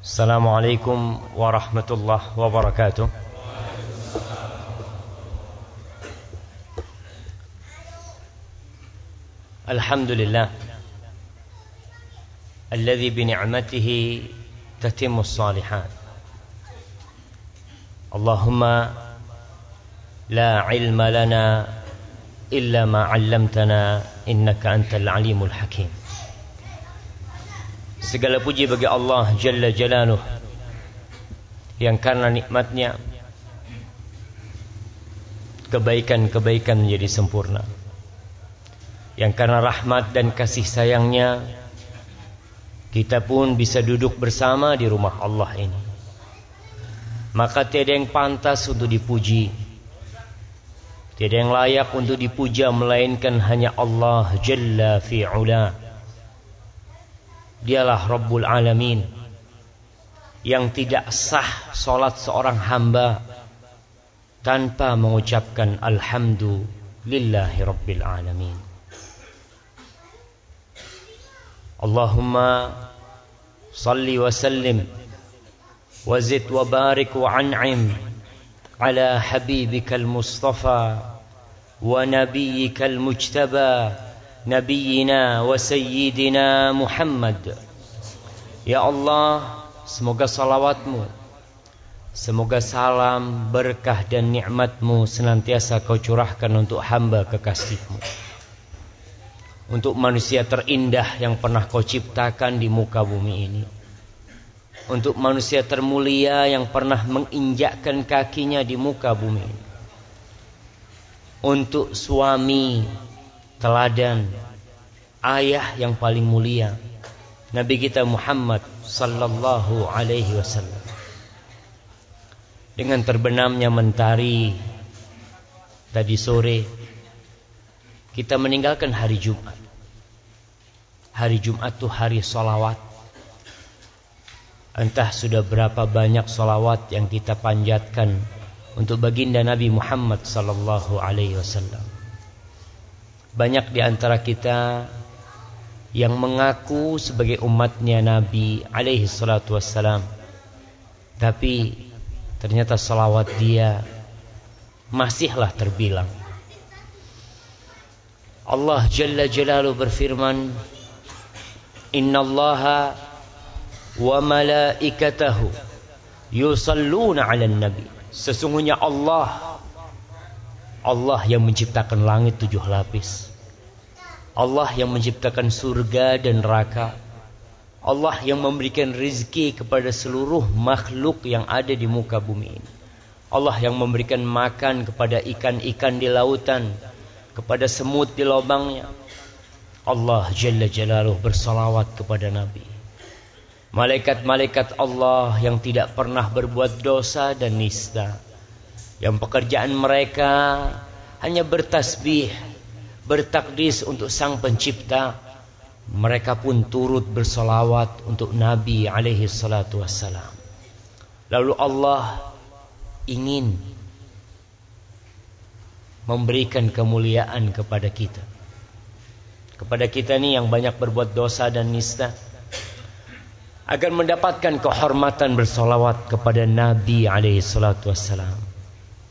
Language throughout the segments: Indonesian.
السلام عليكم ورحمة الله وبركاته. الحمد لله الذي بنعمته تتم الصالحات. اللهم لا علم لنا إلا ما علمتنا إنك أنت العليم الحكيم. Segala puji bagi Allah Jalla Jalaluh Yang karena nikmatnya Kebaikan-kebaikan menjadi sempurna. Yang karena rahmat dan kasih sayangnya Kita pun bisa duduk bersama di rumah Allah ini. Maka tiada yang pantas untuk dipuji. Tiada yang layak untuk dipuja Melainkan hanya Allah Jalla fi'ula Dialah Rabbul Alamin yang tidak sah solat seorang hamba tanpa mengucapkan Alhamdulillahi Rabbil Alamin. Allahumma salli wa sallim wa zid wa barik wa an'im ala habibika al-mustafa wa nabiyyika al-mujtaba نبينا وسيدنا sayyidina Muhammad. Ya Allah, semoga salawatmu, semoga salam, berkah dan nikmatmu senantiasa kau curahkan untuk hamba kekasihmu. Untuk manusia terindah yang pernah kau ciptakan di muka bumi ini. Untuk manusia termulia yang pernah menginjakkan kakinya di muka bumi ini. Untuk suami teladan ayah yang paling mulia Nabi kita Muhammad sallallahu alaihi wasallam. Dengan terbenamnya mentari tadi sore kita meninggalkan hari Jumat. Hari Jumat itu hari solawat entah sudah berapa banyak solawat yang kita panjatkan untuk baginda Nabi Muhammad sallallahu alaihi wasallam banyak di antara kita yang mengaku sebagai umatnya Nabi alaihi salatu wassalam. Tapi ternyata salawat dia masihlah terbilang. Allah Jalla Jalaluhu berfirman, Inna Allaha wa malaikatahu yusalluna ala nabi. Sesungguhnya Allah Allah yang menciptakan langit tujuh lapis. Allah yang menciptakan surga dan neraka. Allah yang memberikan rizki kepada seluruh makhluk yang ada di muka bumi ini. Allah yang memberikan makan kepada ikan-ikan di lautan. Kepada semut di lubangnya. Allah Jalla Jalaluh bersalawat kepada Nabi. Malaikat-malaikat Allah yang tidak pernah berbuat dosa dan nista yang pekerjaan mereka hanya bertasbih, bertakdis untuk Sang Pencipta, mereka pun turut bersolawat untuk Nabi alaihi salatu wassalam. Lalu Allah ingin memberikan kemuliaan kepada kita. Kepada kita ni yang banyak berbuat dosa dan nista agar mendapatkan kehormatan bersolawat kepada Nabi alaihi salatu wassalam.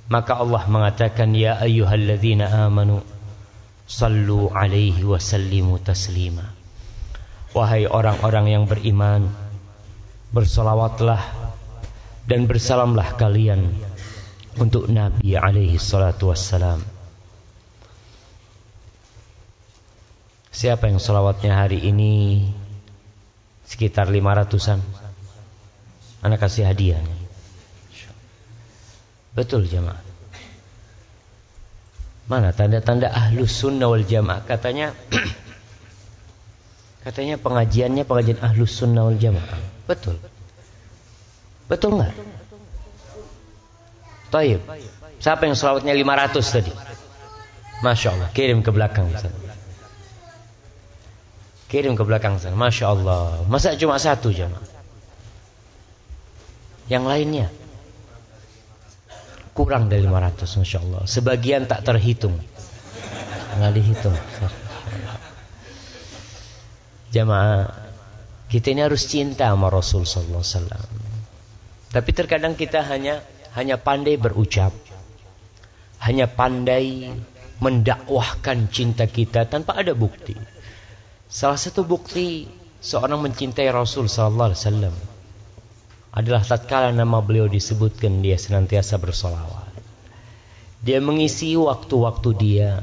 Maka Allah mengatakan ya ayyuhalladzina amanu sallu alaihi wa sallimu taslima. Wahai orang-orang yang beriman, bersolawatlah dan bersalamlah kalian untuk Nabi alaihi salatu wassalam. Siapa yang solawatnya hari ini sekitar lima ratusan? Anak kasih hadiah. Betul jemaah. Mana tanda-tanda ahlus sunnah wal jamaah? Katanya katanya pengajiannya pengajian ahlus sunnah wal jamaah. Betul. Betul nggak? Taib. Siapa yang selawatnya 500 tadi? Masya Allah. Kirim ke belakang. Kirim ke belakang sana. Masya Allah. Masa cuma satu jamaah? Yang lainnya? Kurang dari 500 Masya Allah sebagian tak terhitung nggak dihitung jamaah Kita ini harus cinta sama Rasul sallallahu alaihi wasallam. Tapi terkadang kita hanya hanya pandai berucap. Hanya pandai mendakwahkan cinta kita tanpa ada bukti. Salah satu bukti seorang mencintai Rasul sallallahu alaihi wasallam adalah tatkala nama beliau disebutkan dia senantiasa bersolawat. Dia mengisi waktu-waktu dia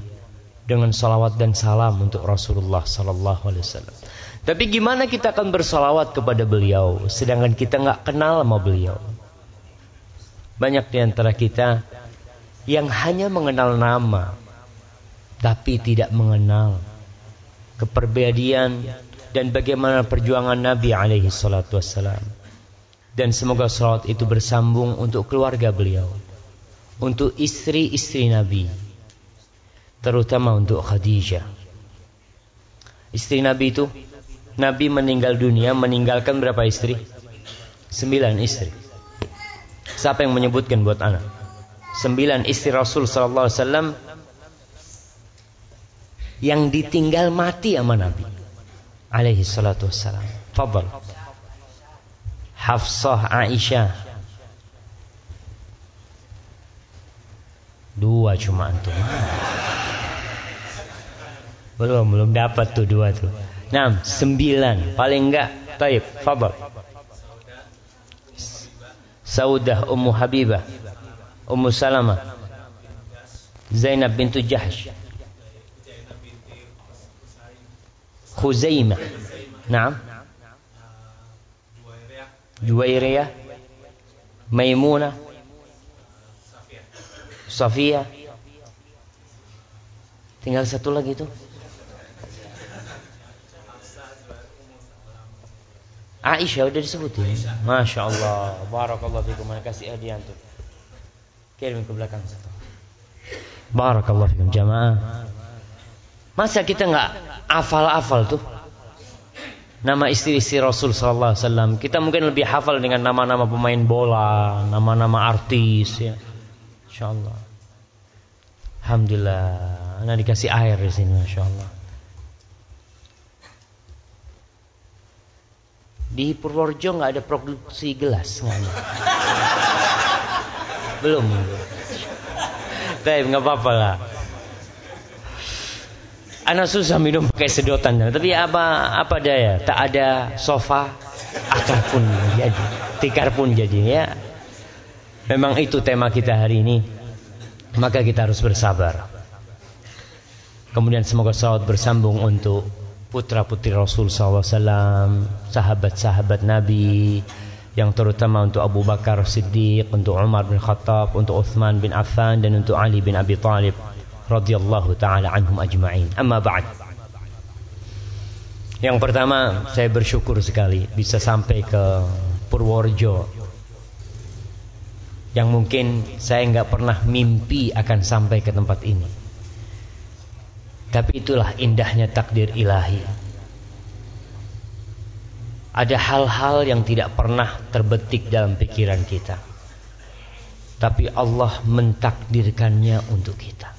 dengan salawat dan salam untuk Rasulullah sallallahu alaihi wasallam. Tapi gimana kita akan bersolawat kepada beliau sedangkan kita nggak kenal sama beliau? Banyak di antara kita yang hanya mengenal nama tapi tidak mengenal keperbedaan dan bagaimana perjuangan Nabi alaihi salatu wassalam. Dan semoga salat itu bersambung untuk keluarga beliau. Untuk istri-istri Nabi. Terutama untuk Khadijah. Istri Nabi itu, Nabi meninggal dunia meninggalkan berapa istri? Sembilan istri. Siapa yang menyebutkan buat anak? Sembilan istri Rasul Sallallahu Alaihi Wasallam yang ditinggal mati sama Nabi. Alaihi salatu wassalam. Fadal. Hafsah Aisyah. Dua cuma antum Belum, belum dapat tuh dua tuh Enam, sembilan. Paling enggak, taib, fabel Saudah Ummu Habibah. Ummu Salamah. Zainab bintu Jahsh. Khuzaimah. Naam Juwairiyah Maimunah Safia Tinggal satu lagi tuh. Aisyah udah disebutin. Masya Allah. Barakallah fikum. Kasih hadiah tuh. Kirim ke belakang satu. Barakallah fikum jamaah. Masa kita nggak afal-afal tuh nama istri-istri Rasul sallallahu alaihi wasallam. Kita mungkin lebih hafal dengan nama-nama pemain bola, nama-nama artis ya. Insyaallah. Alhamdulillah. Ana dikasih air di sini insyaallah. Di Purworejo nggak ada produksi gelas nggak ada. Belum. Tapi nggak apa-apa lah. Anak susah minum pakai sedotan, tapi apa apa daya? Tak ada sofa, akar pun jadi, tikar pun jadi ya. Memang itu tema kita hari ini. Maka kita harus bersabar. Kemudian semoga salat bersambung untuk putra putri Rasul SAW, sahabat-sahabat Nabi, yang terutama untuk Abu Bakar Siddiq, untuk Umar bin Khattab, untuk Uthman bin Affan dan untuk Ali bin Abi Talib radhiyallahu taala anhum ajma'in. Amma ba'd. Yang pertama, saya bersyukur sekali bisa sampai ke Purworejo. Yang mungkin saya nggak pernah mimpi akan sampai ke tempat ini. Tapi itulah indahnya takdir ilahi. Ada hal-hal yang tidak pernah terbetik dalam pikiran kita. Tapi Allah mentakdirkannya untuk kita.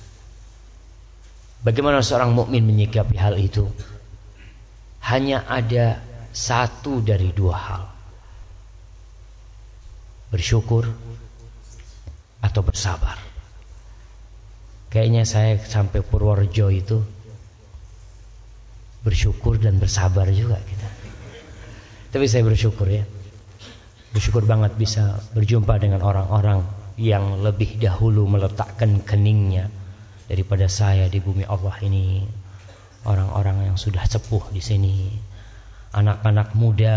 Bagaimana seorang mukmin menyikapi hal itu? Hanya ada satu dari dua hal. Bersyukur atau bersabar. Kayaknya saya sampai Purworejo itu bersyukur dan bersabar juga kita. Tapi saya bersyukur ya. Bersyukur banget bisa berjumpa dengan orang-orang yang lebih dahulu meletakkan keningnya daripada saya di bumi Allah ini. Orang-orang yang sudah sepuh di sini. Anak-anak muda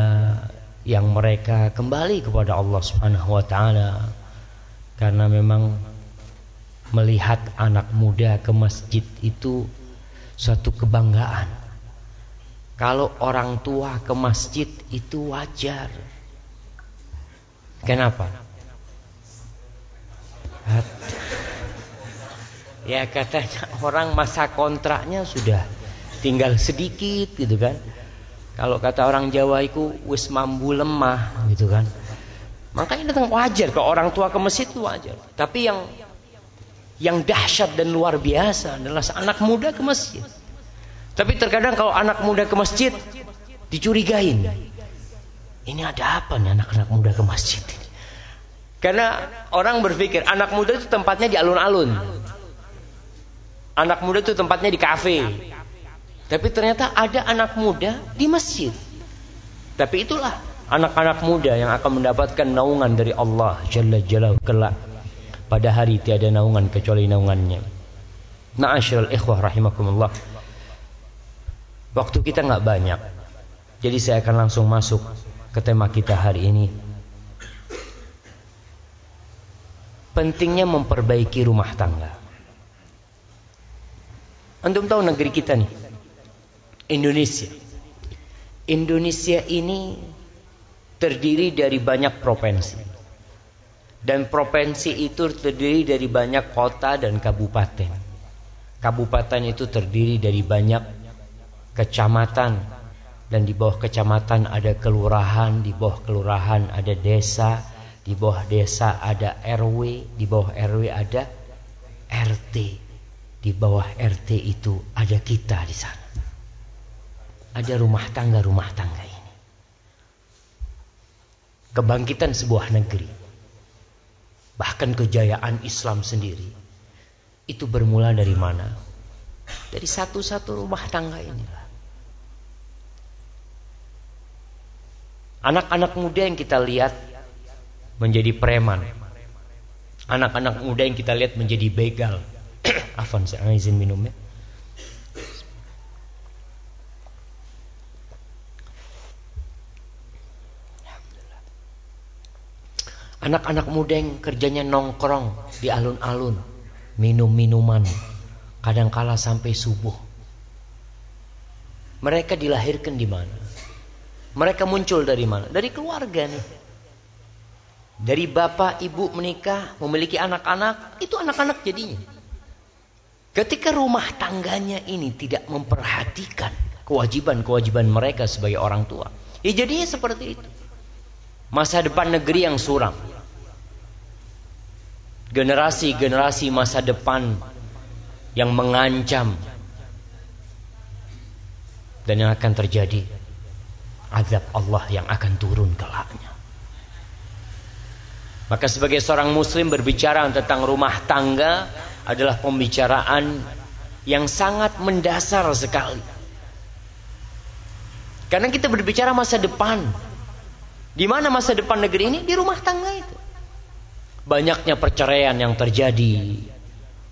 yang mereka kembali kepada Allah Subhanahu wa taala. Karena memang melihat anak muda ke masjid itu suatu kebanggaan. Kalau orang tua ke masjid itu wajar. Kenapa ya katanya orang masa kontraknya sudah tinggal sedikit gitu kan. Kalau kata orang Jawa itu wis mambu lemah gitu kan. Makanya datang wajar ke orang tua ke masjid itu wajar. Tapi yang yang dahsyat dan luar biasa adalah anak muda ke masjid. Tapi terkadang kalau anak muda ke masjid dicurigain. Ini ada apa nih anak-anak muda ke masjid? Karena orang berpikir anak muda itu tempatnya di alun-alun. Anak muda itu tempatnya di kafe. Tapi ternyata ada anak muda di masjid. Tapi itulah anak-anak muda yang akan mendapatkan naungan dari Allah Jalla Jalla kelak pada hari tiada naungan kecuali naungannya. Ma'asyiral ikhwah rahimakumullah. Waktu kita nggak banyak. Jadi saya akan langsung masuk ke tema kita hari ini pentingnya memperbaiki rumah tangga. Antum tahu negeri kita nih, Indonesia. Indonesia ini terdiri dari banyak provinsi. Dan provinsi itu terdiri dari banyak kota dan kabupaten. Kabupaten itu terdiri dari banyak kecamatan. Dan di bawah kecamatan ada kelurahan, di bawah kelurahan ada desa, di bawah desa ada RW, di bawah RW ada RT. Di bawah RT itu ada kita di sana. Ada rumah tangga-rumah tangga ini. Kebangkitan sebuah negeri. Bahkan kejayaan Islam sendiri. Itu bermula dari mana? Dari satu-satu rumah tangga inilah. Anak-anak muda yang kita lihat menjadi preman. Anak-anak muda yang kita lihat menjadi begal. Afan saya izin minum ya. Anak-anak muda yang kerjanya nongkrong di alun-alun, minum minuman, kadangkala sampai subuh. Mereka dilahirkan di mana? Mereka muncul dari mana? Dari keluarga nih. Dari bapak ibu menikah, memiliki anak-anak, itu anak-anak jadinya. Ketika rumah tangganya ini tidak memperhatikan kewajiban-kewajiban mereka sebagai orang tua, ya jadinya seperti itu. Masa depan negeri yang suram. Generasi-generasi masa depan yang mengancam dan yang akan terjadi azab Allah yang akan turun kelaknya. Maka sebagai seorang muslim berbicara tentang rumah tangga adalah pembicaraan yang sangat mendasar sekali. Karena kita berbicara masa depan. Di mana masa depan negeri ini? Di rumah tangga itu. Banyaknya perceraian yang terjadi.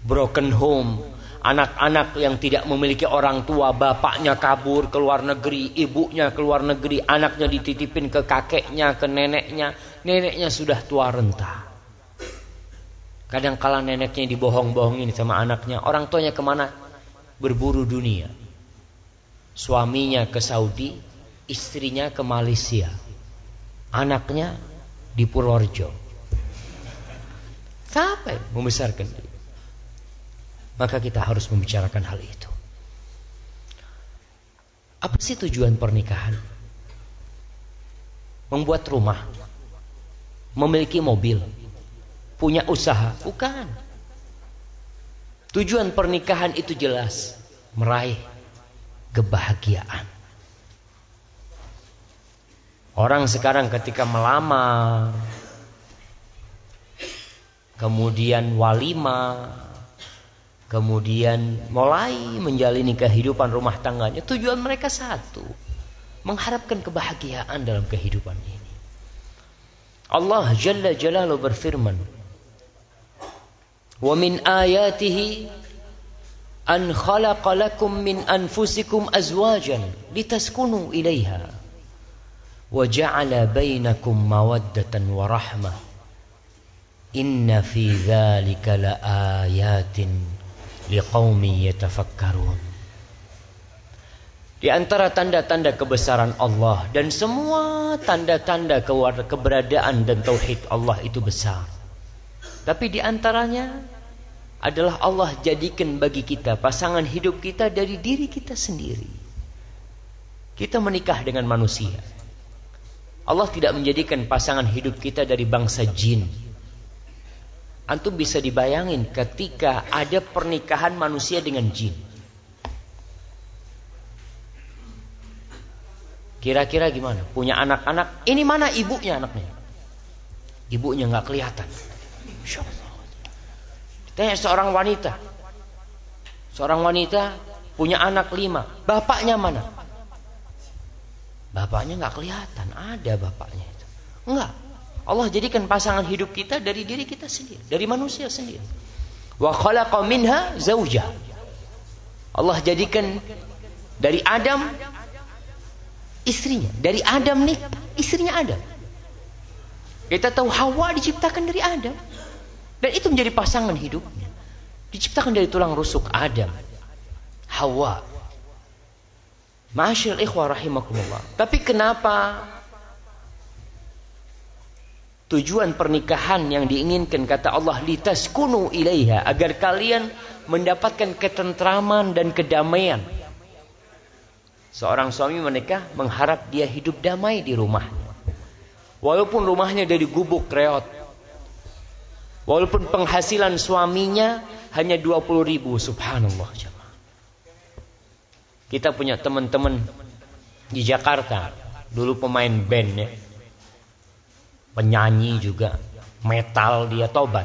Broken home. Anak-anak yang tidak memiliki orang tua. Bapaknya kabur ke luar negeri. Ibunya ke luar negeri. Anaknya dititipin ke kakeknya, ke neneknya neneknya sudah tua renta. Kadang kala neneknya dibohong-bohongin sama anaknya. Orang tuanya ke mana? Berburu dunia. Suaminya ke Saudi, istrinya ke Malaysia. Anaknya di Purworejo. Yang membesarkan dia? Maka kita harus membicarakan hal itu. Apa sih tujuan pernikahan? Membuat rumah memiliki mobil, punya usaha, bukan. Tujuan pernikahan itu jelas, meraih kebahagiaan. Orang sekarang ketika melamar, kemudian walima, kemudian mulai menjalani kehidupan rumah tangganya, tujuan mereka satu, mengharapkan kebahagiaan dalam kehidupan ini. Allah Jalla Jalalu berfirman Wa min ayatihi an khalaqa lakum min anfusikum azwajan litaskunu ilaiha wa ja'ala bainakum mawaddatan wa rahmah inna fi yatafakkarun Di antara tanda-tanda kebesaran Allah dan semua tanda-tanda keberadaan dan tauhid Allah itu besar. Tapi di antaranya adalah Allah jadikan bagi kita pasangan hidup kita dari diri kita sendiri. Kita menikah dengan manusia. Allah tidak menjadikan pasangan hidup kita dari bangsa jin. Antum bisa dibayangin ketika ada pernikahan manusia dengan jin. Kira-kira gimana? Punya anak-anak, ini mana ibunya anaknya? Ibunya nggak kelihatan. Tanya seorang wanita. Seorang wanita punya anak lima. Bapaknya mana? Bapaknya nggak kelihatan. Ada bapaknya itu. Enggak. Allah jadikan pasangan hidup kita dari diri kita sendiri. Dari manusia sendiri. Wa khalaqa minha zawjah. Allah jadikan dari Adam istrinya. Dari Adam nih istrinya Adam. Kita tahu Hawa diciptakan dari Adam. Dan itu menjadi pasangan hidupnya. Diciptakan dari tulang rusuk Adam. Hawa. Masyil ikhwah rahimakumullah. Tapi kenapa tujuan pernikahan yang diinginkan kata Allah litaskunu ilaiha agar kalian mendapatkan ketentraman dan kedamaian. Seorang suami menikah mengharap dia hidup damai di rumahnya. Walaupun rumahnya dari gubuk reot. Walaupun penghasilan suaminya hanya 20 ribu. Subhanallah. Kita punya teman-teman di Jakarta. Dulu pemain band ya. Penyanyi juga. Metal dia tobat.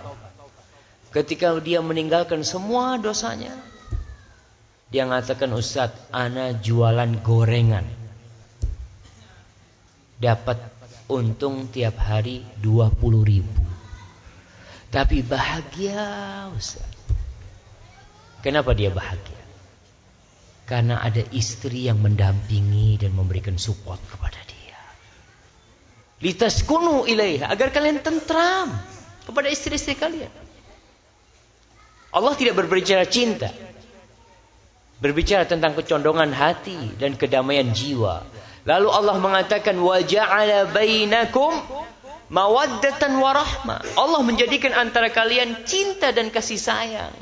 Ketika dia meninggalkan semua dosanya, dia mengatakan Ustadz, ana jualan gorengan. Dapat untung tiap hari 20 ribu. Tapi bahagia Ustaz. Kenapa dia bahagia? Karena ada istri yang mendampingi dan memberikan support kepada dia. Litaskunu ilaiha agar kalian tentram kepada istri-istri kalian. Allah tidak berbicara cinta. Berbicara tentang kecondongan hati dan kedamaian jiwa. Lalu Allah mengatakan wa ja'ala bainakum mawaddatan warahmah. Allah menjadikan antara kalian cinta dan kasih sayang.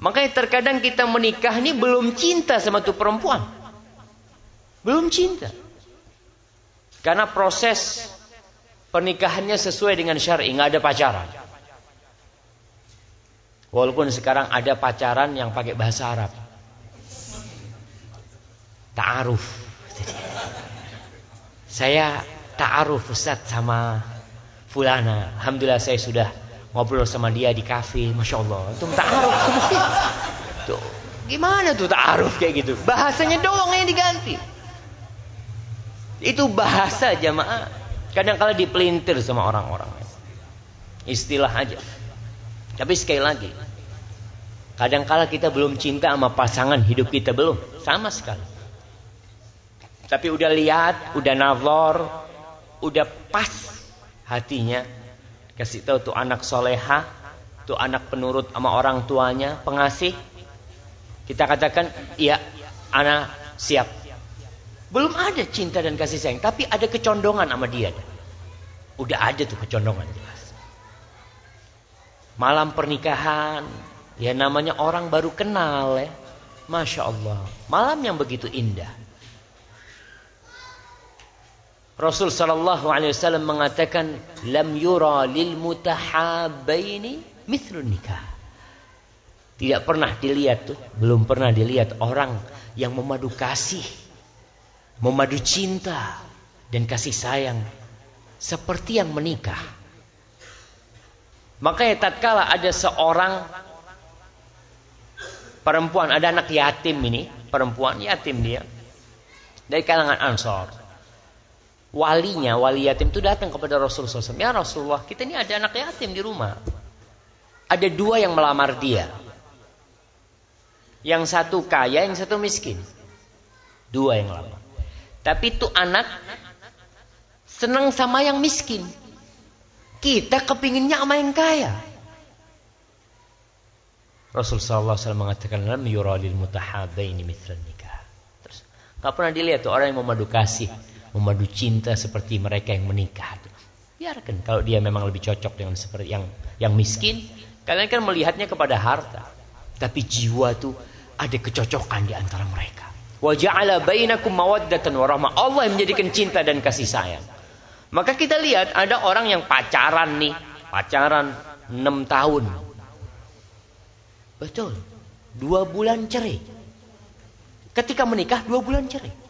Makanya terkadang kita menikah ini belum cinta sama tuh perempuan. Belum cinta. Karena proses pernikahannya sesuai dengan syar'i, nggak ada pacaran. Walaupun sekarang ada pacaran yang pakai bahasa Arab. Ta'aruf. Saya ta'aruf Ustaz sama fulana. Alhamdulillah saya sudah ngobrol sama dia di kafe. Masya Allah. Itu ta'aruf. Gimana tuh ta'aruf kayak gitu? Bahasanya doang yang diganti. Itu bahasa jamaah. Kadang-kala dipelintir sama orang-orang. Istilah aja. Tapi sekali lagi, kadang-kala kita belum cinta sama pasangan hidup kita belum, sama sekali. Tapi udah lihat, udah nazar, udah pas hatinya, kasih tahu tuh anak soleha, tuh anak penurut sama orang tuanya, pengasih. Kita katakan, iya, anak siap. Belum ada cinta dan kasih sayang, tapi ada kecondongan sama dia. Udah ada tuh kecondongan jelas. Malam pernikahan, ya namanya orang baru kenal ya. Masya Allah, malam yang begitu indah. Rasul sallallahu alaihi wasallam mengatakan lam yura lil mutahabbaini mithlun nikah. Tidak pernah dilihat tuh, belum pernah dilihat orang yang memadu kasih, memadu cinta dan kasih sayang seperti yang menikah. Makanya tatkala ada seorang perempuan, ada anak yatim ini, perempuan yatim dia dari kalangan Ansor. Walinya, wali yatim itu datang kepada Rasulullah SAW. Ya Rasulullah, kita ini ada anak yatim di rumah. Ada dua yang melamar dia. Yang satu kaya, yang satu miskin. Dua yang melamar. Tapi itu anak senang sama yang miskin. Kita kepinginnya sama yang kaya. Rasul sallallahu alaihi wasallam mengatakan lam yura lil mutahabaini mithlan nikah. Terus enggak pernah dilihat tuh orang yang memadu kasih, memadu cinta seperti mereka yang menikah. Biarkan kalau dia memang lebih cocok dengan seperti yang yang miskin, kalian kan melihatnya kepada harta. Tapi jiwa tuh ada kecocokan di antara mereka. Wa ja'ala bainakum mawaddatan wa rahmah. Allah yang menjadikan cinta dan kasih sayang. Maka kita lihat ada orang yang pacaran nih, pacaran 6 tahun. Betul. Dua bulan cerai. Ketika menikah dua bulan cerai.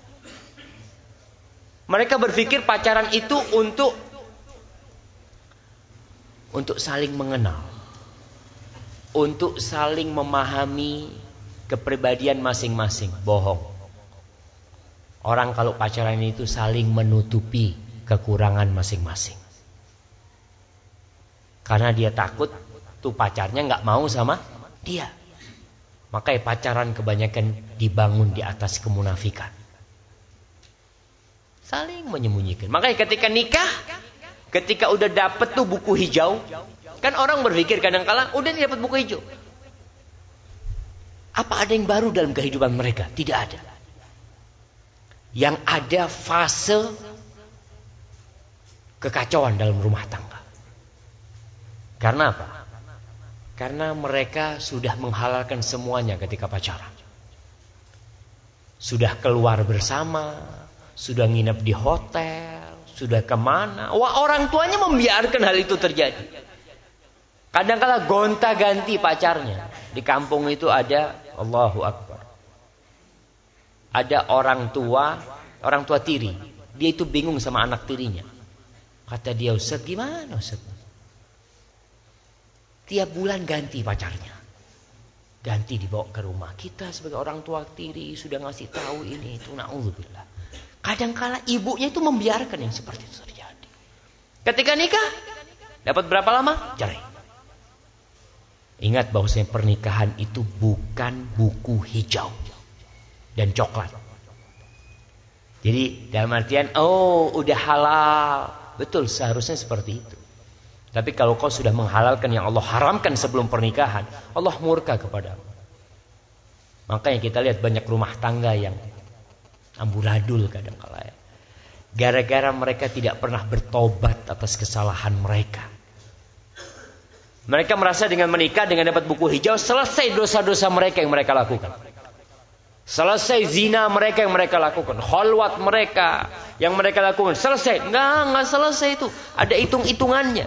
Mereka berpikir pacaran itu untuk untuk saling mengenal. Untuk saling memahami kepribadian masing-masing. Bohong. Orang kalau pacaran itu saling menutupi kekurangan masing-masing. Karena dia takut tuh pacarnya nggak mau sama dia. Makanya pacaran kebanyakan dibangun di atas kemunafikan. Saling menyembunyikan. Makanya ketika nikah, ketika udah dapet tuh buku hijau, kan orang berpikir kadang-kala udah dapat buku hijau. Apa ada yang baru dalam kehidupan mereka? Tidak ada. Yang ada fase kekacauan dalam rumah tangga. Karena apa? Karena mereka sudah menghalalkan semuanya ketika pacaran. Sudah keluar bersama, sudah nginep di hotel, sudah ke mana. Wah orang tuanya membiarkan hal itu terjadi. Kadang-kala gonta-ganti pacarnya. Di kampung itu ada Allahu Akbar. Ada orang tua, orang tua tiri. Dia itu bingung sama anak tirinya. Kata dia, Ustaz gimana Ustaz? Tiap bulan ganti pacarnya. Ganti dibawa ke rumah. Kita sebagai orang tua tiri sudah ngasih tahu ini itu. Na'udzubillah. Kadangkala ibunya itu membiarkan yang seperti itu terjadi. Ketika nikah, dapat berapa lama? Cerai. Ingat bahwasanya pernikahan itu bukan buku hijau dan coklat. Jadi dalam artian, oh udah halal. Betul, seharusnya seperti itu. Tapi kalau kau sudah menghalalkan yang Allah haramkan sebelum pernikahan, Allah murka kepadamu. Makanya kita lihat banyak rumah tangga yang amburadul kadang kala ya. Gara-gara mereka tidak pernah bertobat atas kesalahan mereka. Mereka merasa dengan menikah, dengan dapat buku hijau, selesai dosa-dosa mereka yang mereka lakukan. Selesai zina mereka yang mereka lakukan. Khalwat mereka yang mereka lakukan. Selesai. Enggak, enggak selesai itu. Ada hitung-hitungannya.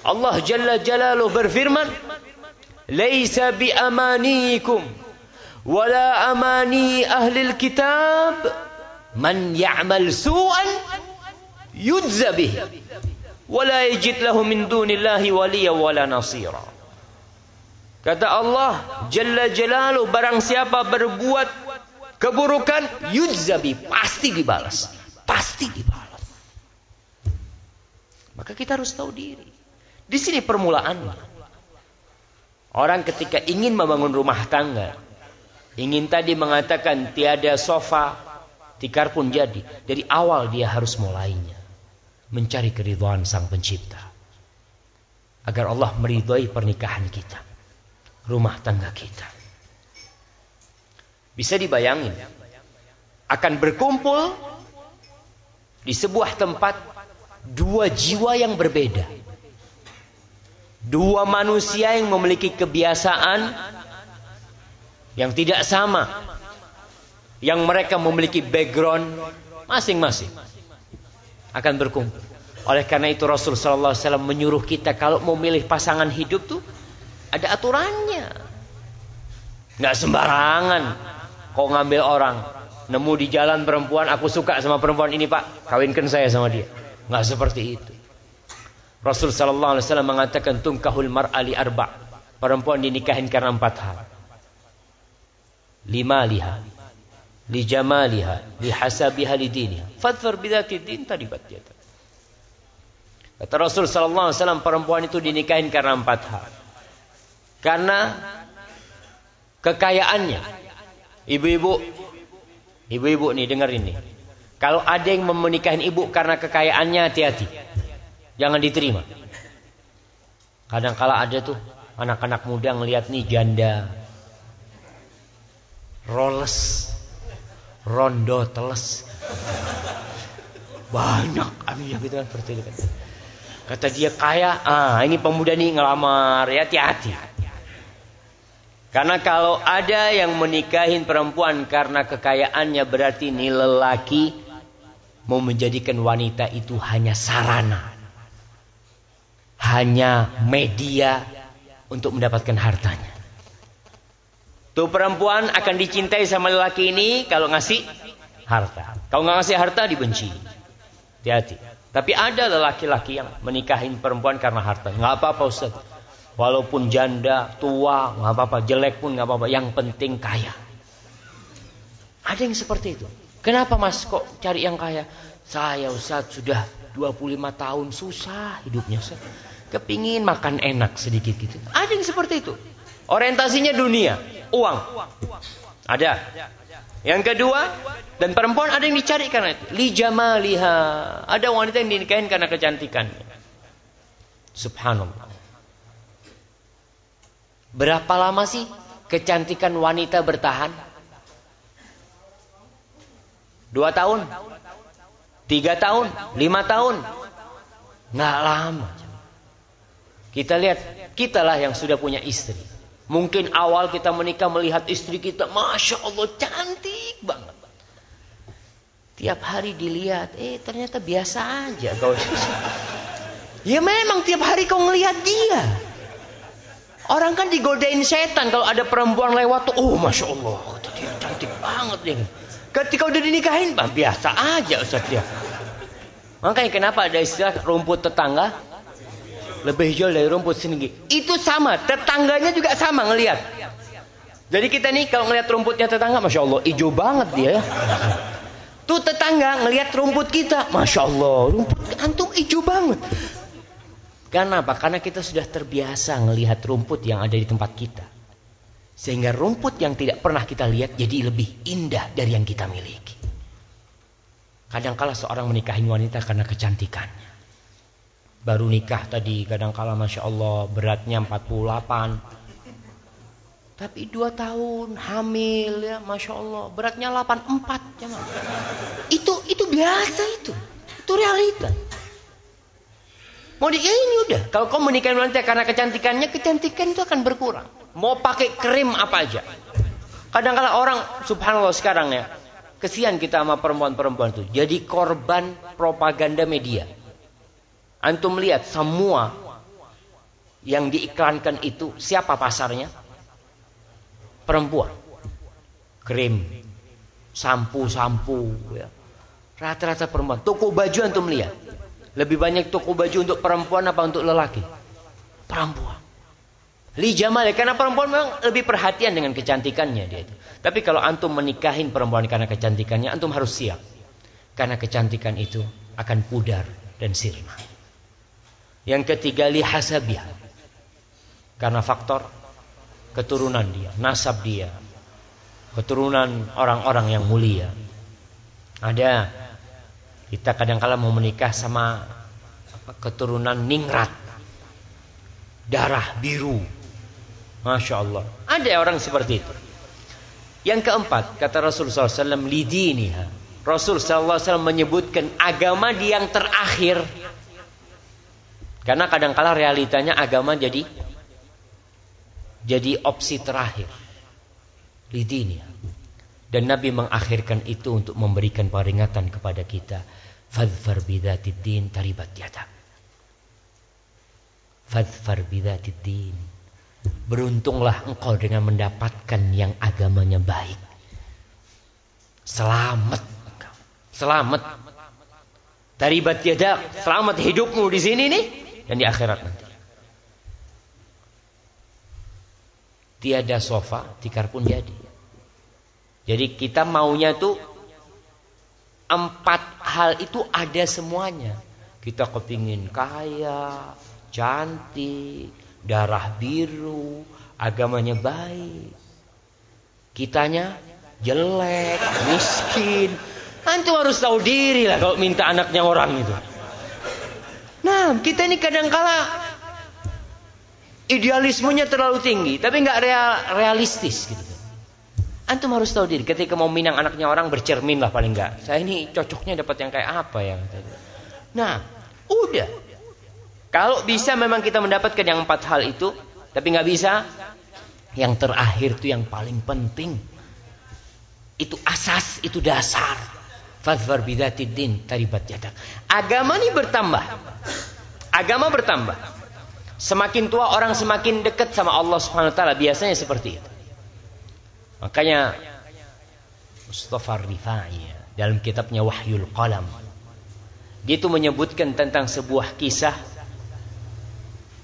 Allah Jalla Jalaluh berfirman, "Laisa bi amanikum ولا أماني أهل الكتاب من يعمل سوءا su'an به ولا يجد له من دون الله وليا ولا نصيرا kata Allah jalla jalalu barang siapa berbuat keburukan yuzabi pasti dibalas. Pasti dibalas. Maka kita harus tahu diri. Di sini permulaannya. Orang ketika ingin membangun rumah tangga Ingin tadi mengatakan tiada sofa, tikar pun jadi. Dari awal dia harus mulainya. Mencari keridhaan sang pencipta. Agar Allah meridhai pernikahan kita. Rumah tangga kita. Bisa dibayangin. Akan berkumpul di sebuah tempat dua jiwa yang berbeda. Dua manusia yang memiliki kebiasaan yang tidak sama yang mereka memiliki background masing-masing akan berkumpul. Oleh karena itu Rasul sallallahu alaihi wasallam menyuruh kita kalau mau milih pasangan hidup tuh ada aturannya. Nggak sembarangan kau ngambil orang nemu di jalan perempuan aku suka sama perempuan ini Pak, kawinkan saya sama dia. Nggak seperti itu. Rasul sallallahu alaihi wasallam mengatakan tungkahul mar'ali arba. Perempuan dinikahin karena empat hal limaliha lijamaliha lihasabiha lidiniha fadfar bidzati din taribat yadak Kata Rasul sallallahu alaihi wasallam perempuan itu dinikahin karena empat hal. Karena kekayaannya. Ibu-ibu Ibu-ibu nih dengar ini. Kalau ada yang menikahin ibu karena kekayaannya hati-hati. Jangan diterima. Kadang kala ada tuh anak-anak muda ngelihat nih janda roles. Rondo teles. Banyak anunya gitu kan seperti itu kan. Kata dia kaya ah ini pemuda nih ngelamar. Ya hati-hati. Karena kalau ada yang menikahin perempuan karena kekayaannya berarti ini lelaki mau menjadikan wanita itu hanya sarana. Hanya media untuk mendapatkan hartanya Tuh perempuan akan dicintai sama lelaki ini kalau ngasih harta. Kalau nggak ngasih harta dibenci. Hati-hati. Tapi ada lelaki-laki yang menikahin perempuan karena harta. Nggak apa-apa Ustaz. Walaupun janda, tua, nggak apa-apa. Jelek pun nggak apa-apa. Yang penting kaya. Ada yang seperti itu. Kenapa mas kok cari yang kaya? Saya Ustaz sudah 25 tahun susah hidupnya Ustaz. Kepingin makan enak sedikit gitu. Ada yang seperti itu. Orientasinya dunia, uang. Ada. Yang kedua, dan perempuan ada yang dicari karena itu. Li jamaliha. Ada wanita yang dinikahin karena kecantikannya. Subhanallah. Berapa lama sih kecantikan wanita bertahan? Dua tahun? Tiga tahun? Lima tahun? Nggak lama. Kita lihat, kitalah yang sudah punya istri. Mungkin awal kita menikah melihat istri kita, Masya Allah cantik banget. Tiap hari dilihat, eh ternyata biasa aja kau. ya memang tiap hari kau ngelihat dia. Orang kan digodain setan kalau ada perempuan lewat tuh, oh Masya Allah, dia cantik banget dia. Ketika udah dinikahin, bah, biasa aja Ustaz dia. Makanya kenapa ada istilah rumput tetangga lebih hijau dari rumput sendiri. Itu sama, tetangganya juga sama ngelihat. Jadi kita nih kalau ngelihat rumputnya tetangga, masya Allah, hijau banget dia. Tuh tetangga ngelihat rumput kita, masya Allah, rumput antum hijau banget. Kenapa? Karena kita sudah terbiasa ngelihat rumput yang ada di tempat kita. Sehingga rumput yang tidak pernah kita lihat jadi lebih indah dari yang kita miliki. Kadangkala seorang menikahi wanita karena kecantikannya baru nikah tadi kadang kala Masya Allah beratnya 48 tapi dua tahun hamil ya Masya Allah beratnya 84 jangan. itu itu biasa itu. Itu realita. Mau di ya ini udah. Kalau kau menikah wanita karena kecantikannya kecantikan itu akan berkurang. Mau pakai krim apa aja. Kadang kala orang subhanallah sekarang ya kesian kita sama perempuan-perempuan itu. Jadi korban propaganda media Antum lihat semua yang diiklankan itu siapa pasarnya? Perempuan. Krim, sampo-sampo ya. Rata-rata perempuan. Toko baju antum lihat. Lebih banyak toko baju untuk perempuan apa untuk lelaki? Perempuan. Li jamal karena perempuan memang lebih perhatian dengan kecantikannya dia itu. Tapi kalau antum menikahin perempuan karena kecantikannya, antum harus siap. Karena kecantikan itu akan pudar dan sirna. Yang ketiga lihasabiha. Karena faktor keturunan dia, nasab dia. Keturunan orang-orang yang mulia. Ada kita kadang-kala mau menikah sama keturunan ningrat. Darah biru. Masya Allah. Ada orang seperti itu. Yang keempat, kata Rasulullah SAW, lidiniha. Rasul SAW menyebutkan agama dia yang terakhir karena kadang-kala realitanya agama jadi jadi opsi terakhir. Lidini. Dan Nabi mengakhirkan itu untuk memberikan peringatan kepada kita. Fadfar bidatid din taribat yadak. Fadfar bidatid din. Beruntunglah engkau dengan mendapatkan yang agamanya baik. Selamat. Selamat. Taribat yadak. Selamat hidupmu di sini nih dan di akhirat nanti. Tiada sofa, tikar pun jadi. Jadi kita maunya tuh empat hal itu ada semuanya. Kita kepingin kaya, cantik, darah biru, agamanya baik. Kitanya jelek, miskin. Antum harus tahu diri lah kalau minta anaknya orang itu. Nah, kita ini kadang-kala idealismenya terlalu tinggi, tapi nggak real, realistis gitu. Antum harus tahu diri, ketika mau minang anaknya orang bercermin lah paling nggak. Saya ini cocoknya dapat yang kayak apa ya? Nah, udah. Kalau bisa memang kita mendapatkan yang empat hal itu, tapi nggak bisa, yang terakhir itu yang paling penting. Itu asas, itu dasar. Fadfar bidatid din taribat yadak. Agama ini bertambah. Agama bertambah. Semakin tua orang semakin dekat sama Allah Subhanahu wa taala, biasanya seperti itu. Makanya Mustafa Rifai dalam kitabnya Wahyul Qalam. Dia itu menyebutkan tentang sebuah kisah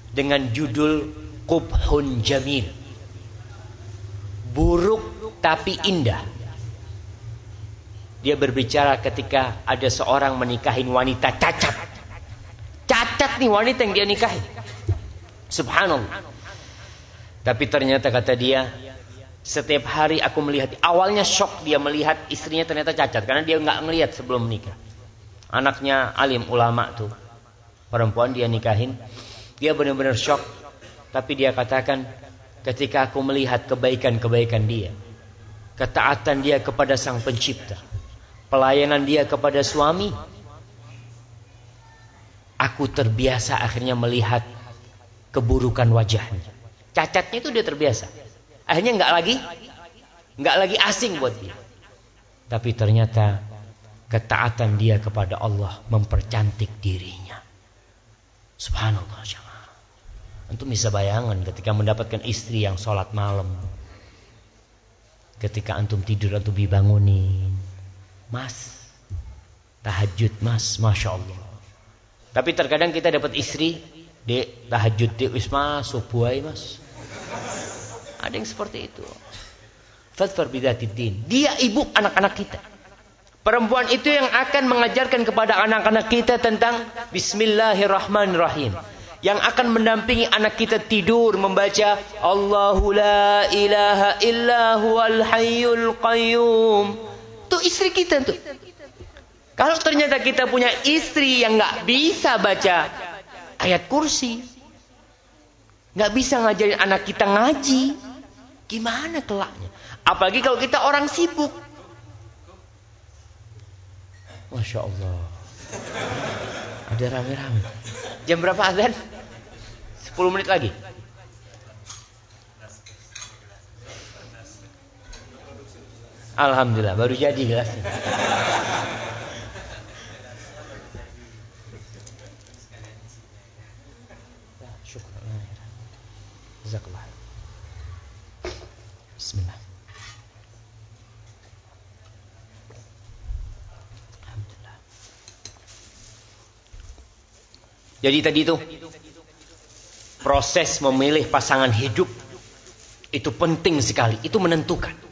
dengan judul Qubhun Jamil. Buruk tapi indah. Dia berbicara ketika ada seorang menikahin wanita cacat. Cacat nih wanita yang dia nikahin. Subhanallah. Tapi ternyata kata dia, setiap hari aku melihat, awalnya shock dia melihat istrinya ternyata cacat. Karena dia nggak melihat sebelum menikah. Anaknya alim ulama tuh. Perempuan dia nikahin. Dia benar-benar shock. Tapi dia katakan, ketika aku melihat kebaikan-kebaikan dia. Ketaatan dia kepada sang pencipta. Pelayanan dia kepada suami. Aku terbiasa akhirnya melihat keburukan wajahnya. Cacatnya itu dia terbiasa. Akhirnya nggak lagi nggak lagi asing buat dia. Tapi ternyata ketaatan dia kepada Allah mempercantik dirinya. Subhanallah jemaah. Antum bisa bayangan ketika mendapatkan istri yang sholat malam. Ketika antum tidur antum dibangunin. Mas, tahajud mas, Masya Allah. Tapi terkadang kita dapat istri, dek tahajud dek wisma subuh mas. Ada yang seperti itu. Fadfar bidatidin. Dia ibu anak-anak kita. Perempuan itu yang akan mengajarkan kepada anak-anak kita tentang Bismillahirrahmanirrahim. Yang akan mendampingi anak kita tidur membaca Allahu la ilaha illa huwal hayyul qayyum. Itu istri kita tuh. Kalau ternyata kita punya istri yang nggak bisa baca ayat kursi, nggak bisa ngajarin anak kita ngaji, Gimana kelaknya? Apalagi kalau kita orang sibuk. Masya Allah. Ada rame-rame. Jam berapa azan? 10 menit lagi. Alhamdulillah baru jadi gelasnya. Bismillah. Alhamdulillah. Jadi tadi itu proses memilih pasangan hidup itu penting sekali, itu menentukan.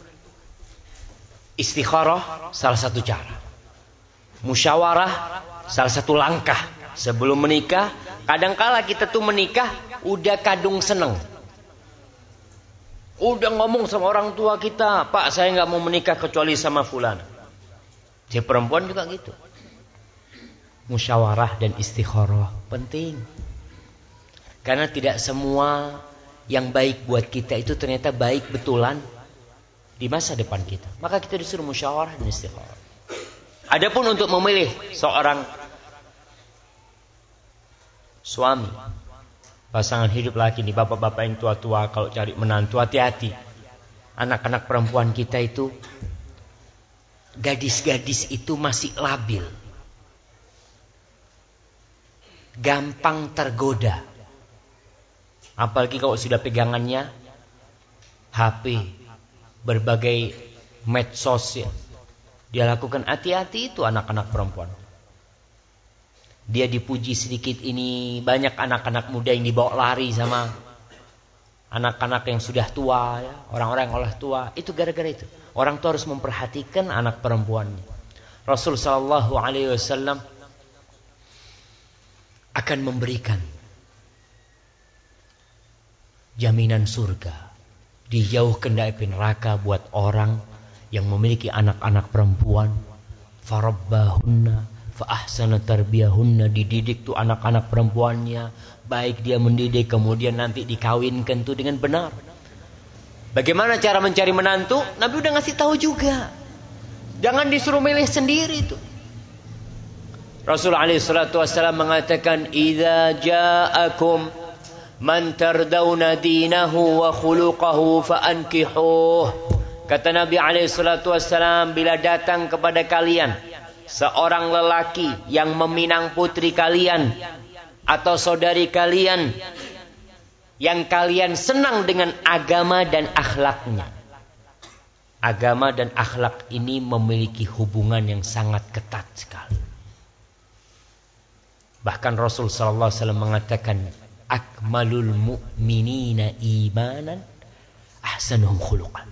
Istikharah salah satu cara. Musyawarah salah satu langkah sebelum menikah. Kadangkala kita tuh menikah udah kadung seneng. Udah ngomong sama orang tua kita, Pak saya nggak mau menikah kecuali sama fulan. Si perempuan juga gitu. Musyawarah dan istikharah penting. Karena tidak semua yang baik buat kita itu ternyata baik betulan di masa depan kita. Maka kita disuruh musyawarah dan istikharah. Adapun untuk memilih seorang suami pasangan hidup lagi nih bapak-bapak yang tua-tua kalau cari menantu hati-hati anak-anak perempuan kita itu gadis-gadis itu masih labil gampang tergoda apalagi kalau sudah pegangannya HP berbagai medsos ya. dia lakukan hati-hati itu anak-anak perempuan. Dia dipuji sedikit ini banyak anak-anak muda yang dibawa lari sama anak-anak yang sudah tua ya. Orang-orang yang oleh tua. Itu gara-gara itu. Orang tua harus memperhatikan anak perempuannya Rasul Shallallahu Alaihi Wasallam akan memberikan jaminan surga dijauhkan dari neraka buat orang yang memiliki anak-anak perempuan farabbahunna Fa'ahsana tarbiyahunna dididik tuh anak-anak perempuannya. Baik dia mendidik kemudian nanti dikawinkan tuh dengan benar. Bagaimana cara mencari menantu? Nabi udah ngasih tahu juga. Jangan disuruh milih sendiri tuh. Rasulullah SAW mengatakan, "Idza ja'akum man tardawna dinahu wa khuluquhu fa'ankihuh." Kata Nabi SAW, bila datang kepada kalian seorang lelaki yang meminang putri kalian atau saudari kalian yang kalian senang dengan agama dan akhlaknya. agama dan akhlak ini memiliki hubungan yang sangat ketat sekali. Bahkan Rasul sallallahu alaihi wasallam mengatakan akmalul mu'minina imanan ahsanuhum khuluqan.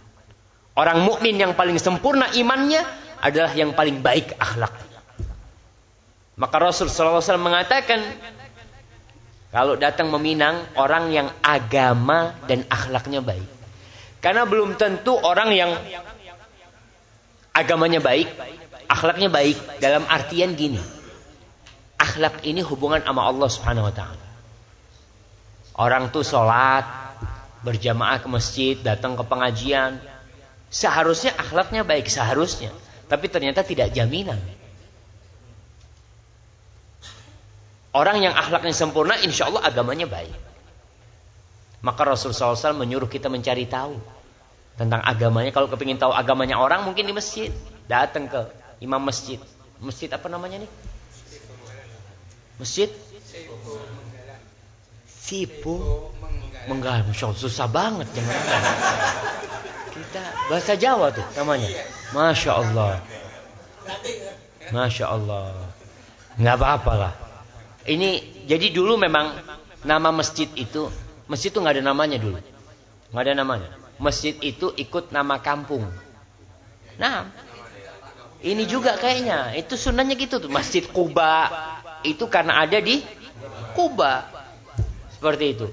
Orang mukmin yang paling sempurna imannya adalah yang paling baik akhlak. Maka Rasul wasallam mengatakan kalau datang meminang orang yang agama dan akhlaknya baik. Karena belum tentu orang yang agamanya baik, akhlaknya baik dalam artian gini. Akhlak ini hubungan sama Allah Subhanahu wa taala. Orang tuh sholat, berjamaah ke masjid, datang ke pengajian. Seharusnya akhlaknya baik, seharusnya. Tapi ternyata tidak jaminan. Orang yang akhlaknya sempurna, insya Allah agamanya baik. Maka Rasulullah SAW menyuruh kita mencari tahu tentang agamanya. Kalau kepingin tahu agamanya orang, mungkin di masjid. Datang ke imam masjid. Masjid apa namanya nih? Masjid? Sipu Menggala. Masya susah banget. Jangan Kita bahasa Jawa tuh namanya. Masya Allah. Masya Allah. Nggak apa-apa lah. Ini jadi dulu memang nama masjid itu masjid itu nggak ada namanya dulu, nggak ada namanya. Masjid itu ikut nama kampung. Nah, ini juga kayaknya itu sunnahnya gitu tuh Masjid Kuba itu karena ada di Kuba seperti itu.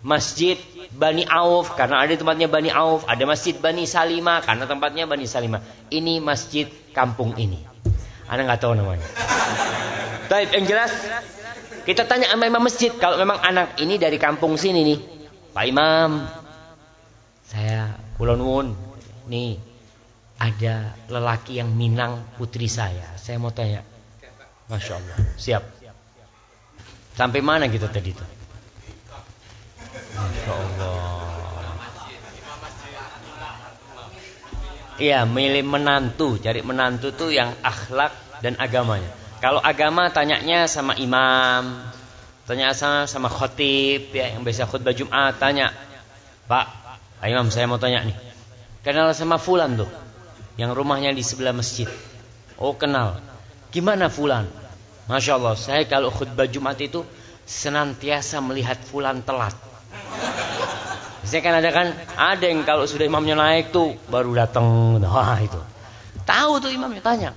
Masjid Bani Auf karena ada tempatnya Bani Auf, ada Masjid Bani Salima karena tempatnya Bani Salima. Ini masjid kampung ini. Anda nggak tahu namanya. Baik, yang jelas kita tanya sama imam masjid kalau memang anak ini dari kampung sini nih. Pak Imam, saya Kulon nih ada lelaki yang minang putri saya. Saya mau tanya. Masya Allah. Siap. Sampai mana kita tadi itu? Masya Allah. Iya, milih menantu, cari menantu tuh yang akhlak dan agamanya. Kalau agama tanyanya sama imam, tanya sama sama khotib ya yang biasa khutbah Jumat tanya, "Pak, Pak Imam saya mau tanya nih. Kenal sama fulan tuh yang rumahnya di sebelah masjid." Oh, kenal. Gimana fulan? Masya Allah, saya kalau khutbah Jumat itu senantiasa melihat fulan telat. Saya kan ada kan, ada yang kalau sudah imamnya naik tuh baru datang, wah itu. Tahu tuh imamnya tanya,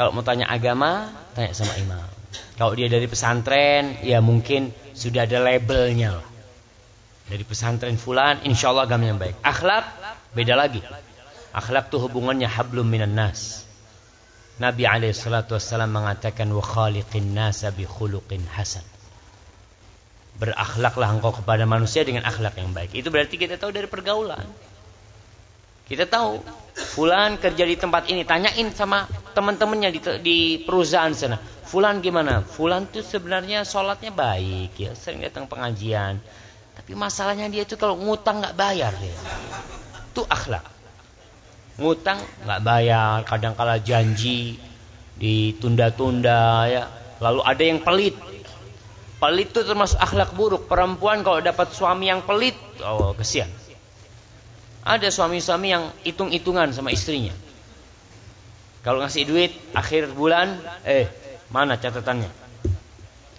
kalau mau tanya agama, tanya sama imam. Kalau dia dari pesantren, ya mungkin sudah ada labelnya lah. Dari pesantren fulan, insya Allah agamanya baik. Akhlak, beda lagi. Akhlak tuh hubungannya hablum minan nas. Nabi alaihissalatu wassalam mengatakan wa khaliqin nasa bi khuluqin hasan. Berakhlaklah engkau kepada manusia dengan akhlak yang baik. Itu berarti kita tahu dari pergaulan. Kita tahu Fulan kerja di tempat ini, tanyain sama teman-temannya di, di perusahaan sana. Fulan gimana? Fulan tuh sebenarnya sholatnya baik ya, sering datang pengajian. Tapi masalahnya dia itu kalau ngutang nggak bayar ya. Itu akhlak. Ngutang nggak bayar, kadang kala janji ditunda-tunda ya. Lalu ada yang pelit. Pelit itu termasuk akhlak buruk. Perempuan kalau dapat suami yang pelit, oh kesian. Ada suami-suami yang hitung-hitungan sama istrinya. Kalau ngasih duit akhir bulan, eh mana catatannya?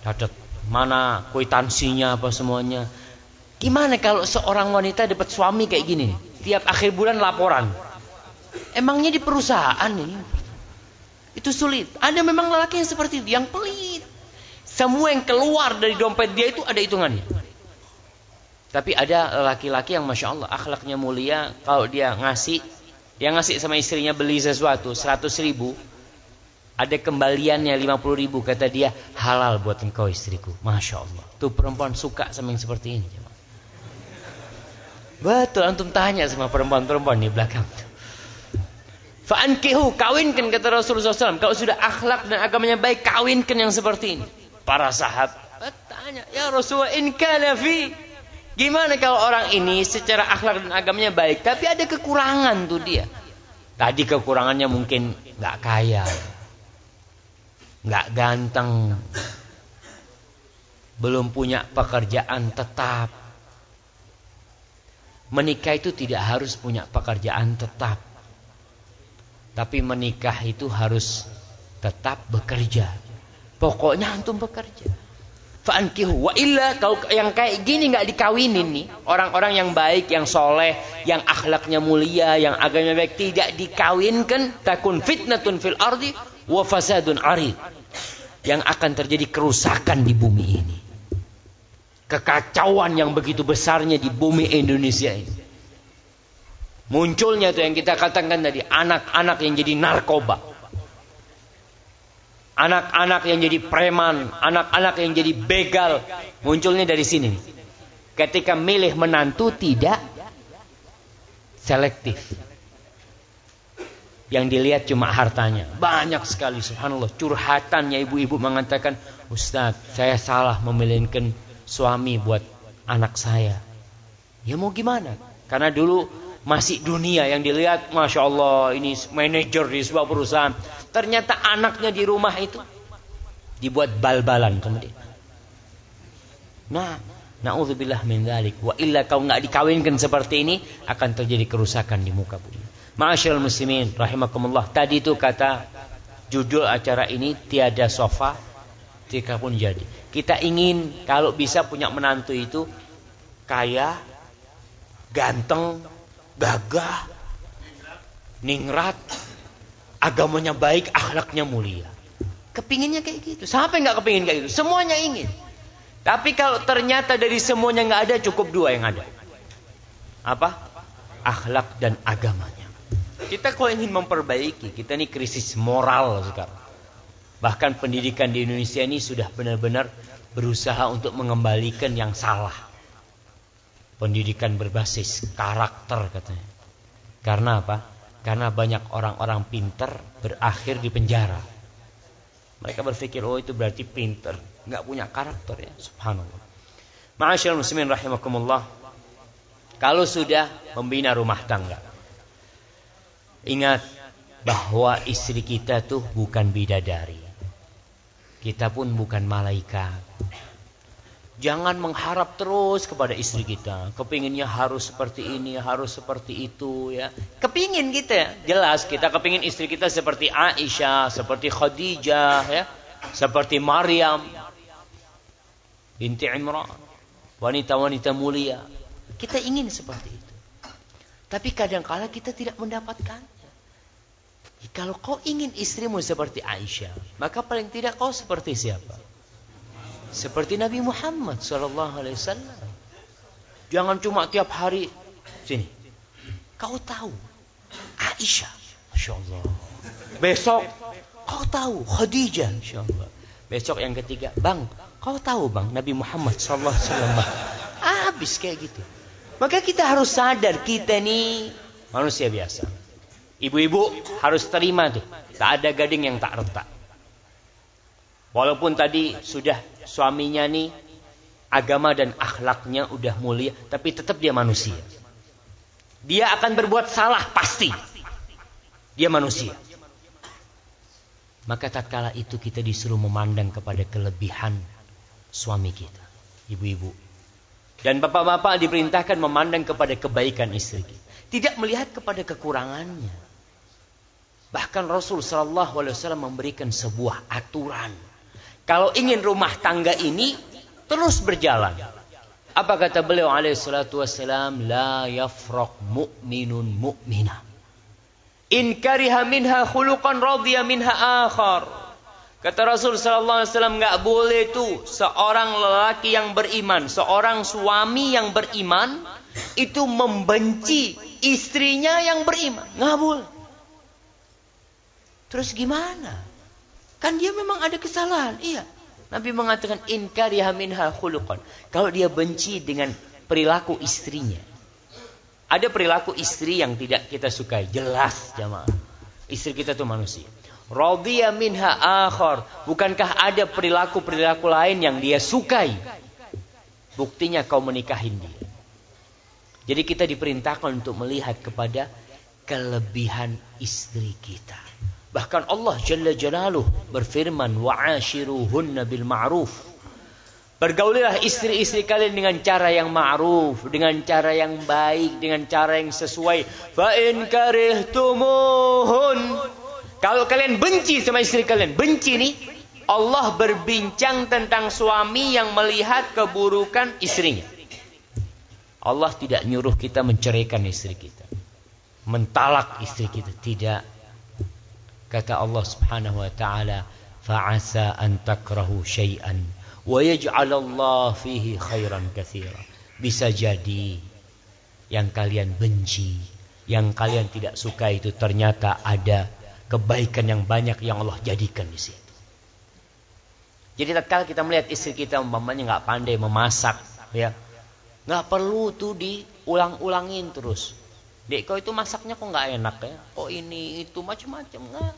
Catat mana kuitansinya apa semuanya. Gimana kalau seorang wanita dapat suami kayak gini? Tiap akhir bulan laporan. Emangnya di perusahaan ini? Itu sulit. Ada memang lelaki yang seperti itu, yang pelit. Semua yang keluar dari dompet dia itu ada hitungannya. Tapi ada laki-laki yang masya Allah akhlaknya mulia. Kalau dia ngasih, yang ngasih sama istrinya beli sesuatu 100 ribu, ada kembaliannya 50 ribu. Kata dia halal buat engkau istriku. Masya Allah. Tuh perempuan suka sama yang seperti ini. Betul antum tanya sama perempuan-perempuan di belakang. Fa'ankihu, kawinkan kata Rasulullah SAW. Kalau sudah akhlak dan agamanya baik, kawinkan yang seperti ini. Para sahabat tanya, ya Rasulullah, in kana fi Gimana kalau orang ini secara akhlak dan agamanya baik, tapi ada kekurangan tuh dia. Tadi kekurangannya mungkin nggak kaya, nggak ganteng, belum punya pekerjaan tetap, Menikah itu tidak harus punya pekerjaan tetap. Tapi menikah itu harus tetap bekerja. Pokoknya antum bekerja. Fa'ankihu. Wa illa kau yang kayak gini nggak dikawinin nih. Orang-orang yang baik, yang soleh, yang akhlaknya mulia, yang agamanya baik tidak dikawinkan. Takun fitnatun fil ardi wa fasadun arid. Yang akan terjadi kerusakan di bumi ini. Kekacauan yang begitu besarnya di bumi Indonesia ini. Munculnya itu yang kita katakan tadi. Anak-anak yang jadi narkoba Anak-anak yang jadi preman, anak-anak yang jadi begal, munculnya dari sini. Ketika milih menantu tidak selektif. Yang dilihat cuma hartanya. Banyak sekali subhanallah. Curhatannya ibu-ibu mengatakan, Ustadz saya salah memilihkan suami buat anak saya. Ya mau gimana? Karena dulu masih dunia yang dilihat, Masya Allah ini manajer di sebuah perusahaan. Ternyata anaknya di rumah itu dibuat bal-balan kemudian. Nah, naudzubillah min dzalik. Wa illa kau nggak dikawinkan seperti ini akan terjadi kerusakan di muka bumi. Ma'asyiral muslimin rahimakumullah. Tadi itu kata judul acara ini tiada sofa jika pun jadi. Kita ingin kalau bisa punya menantu itu kaya, ganteng, gagah, ningrat, agamanya baik, akhlaknya mulia. Kepinginnya kayak gitu. Siapa yang nggak kepingin kayak gitu? Semuanya ingin. Tapi kalau ternyata dari semuanya nggak ada, cukup dua yang ada. Apa? Akhlak dan agamanya. Kita kalau ingin memperbaiki, kita ini krisis moral sekarang. Bahkan pendidikan di Indonesia ini sudah benar-benar berusaha untuk mengembalikan yang salah. Pendidikan berbasis karakter katanya. Karena apa? Karena banyak orang-orang pinter berakhir di penjara. Mereka berpikir, oh itu berarti pinter. Nggak punya karakter ya. Subhanallah. Ma'asyil muslimin rahimakumullah. Kalau sudah membina rumah tangga. Ingat bahwa istri kita tuh bukan bidadari. Kita pun bukan malaikat. Jangan mengharap terus kepada istri kita. Kepinginnya harus seperti ini, harus seperti itu ya. Kepingin kita, jelas kita kepingin istri kita seperti Aisyah, seperti Khadijah ya. Seperti Maryam binti Imran. Wanita-wanita mulia. Kita ingin seperti itu. Tapi kadang-kala kita tidak mendapatkannya. Kalau kau ingin istrimu seperti Aisyah, maka paling tidak kau seperti siapa? Seperti Nabi Muhammad sallallahu alaihi wasallam. Jangan cuma tiap hari sini. Kau tahu Aisyah, Masya Allah. Besok kau tahu Khadijah, Masya Allah. Besok yang ketiga, Bang, kau tahu Bang Nabi Muhammad sallallahu alaihi wasallam. Habis kayak gitu. Maka kita harus sadar kita ini manusia biasa. Ibu-ibu harus terima tuh. Tak ada gading yang tak retak. Walaupun tadi sudah suaminya nih agama dan akhlaknya udah mulia, tapi tetap dia manusia. Dia akan berbuat salah pasti. Dia manusia. Maka tatkala itu kita disuruh memandang kepada kelebihan suami kita, ibu-ibu. Dan bapak-bapak diperintahkan memandang kepada kebaikan istri kita. Tidak melihat kepada kekurangannya. Bahkan Rasul Shallallahu Alaihi Wasallam memberikan sebuah aturan kalau ingin rumah tangga ini terus berjalan. Apa kata beliau alaihi salatu wassalam? La yafraq mu'minun mu'mina. In kariha minha khuluqan radhiya minha akhar. Kata Rasul sallallahu alaihi wasallam enggak boleh tuh seorang lelaki yang beriman, seorang suami yang beriman itu membenci istrinya yang beriman. Enggak boleh. Terus gimana? Kan dia memang ada kesalahan. Iya. Nabi mengatakan in kariha minha khuluqan. Kalau dia benci dengan perilaku istrinya. Ada perilaku istri yang tidak kita sukai. Jelas jamaah. Istri kita itu manusia. Radhiya minha akhar. Bukankah ada perilaku-perilaku lain yang dia sukai? Buktinya kau menikahin dia. Jadi kita diperintahkan untuk melihat kepada kelebihan istri kita. Bahkan Allah Jalla Jalaluh berfirman wa'ashiruhunna bil ma'ruf. Bergaulilah istri-istri kalian dengan cara yang ma'ruf, dengan cara yang baik, dengan cara yang sesuai. Fa in karihtumuhun. Kalau kalian benci sama istri kalian, benci nih, Allah berbincang tentang suami yang melihat keburukan istrinya. Allah tidak nyuruh kita menceraikan istri kita. Mentalak istri kita, tidak. Kata Allah Subhanahu wa taala, "Fa'asa an takrahu syai'an wa yaj'alallah fihi khairan katsira. Bisa jadi yang kalian benci, yang kalian tidak suka itu ternyata ada kebaikan yang banyak yang Allah jadikan di situ. Jadi tatkala kita melihat istri kita umpamanya nggak pandai memasak, ya nggak perlu tuh diulang-ulangin terus. Dek kau itu masaknya kok nggak enak ya? Oh ini itu macam-macam nggak?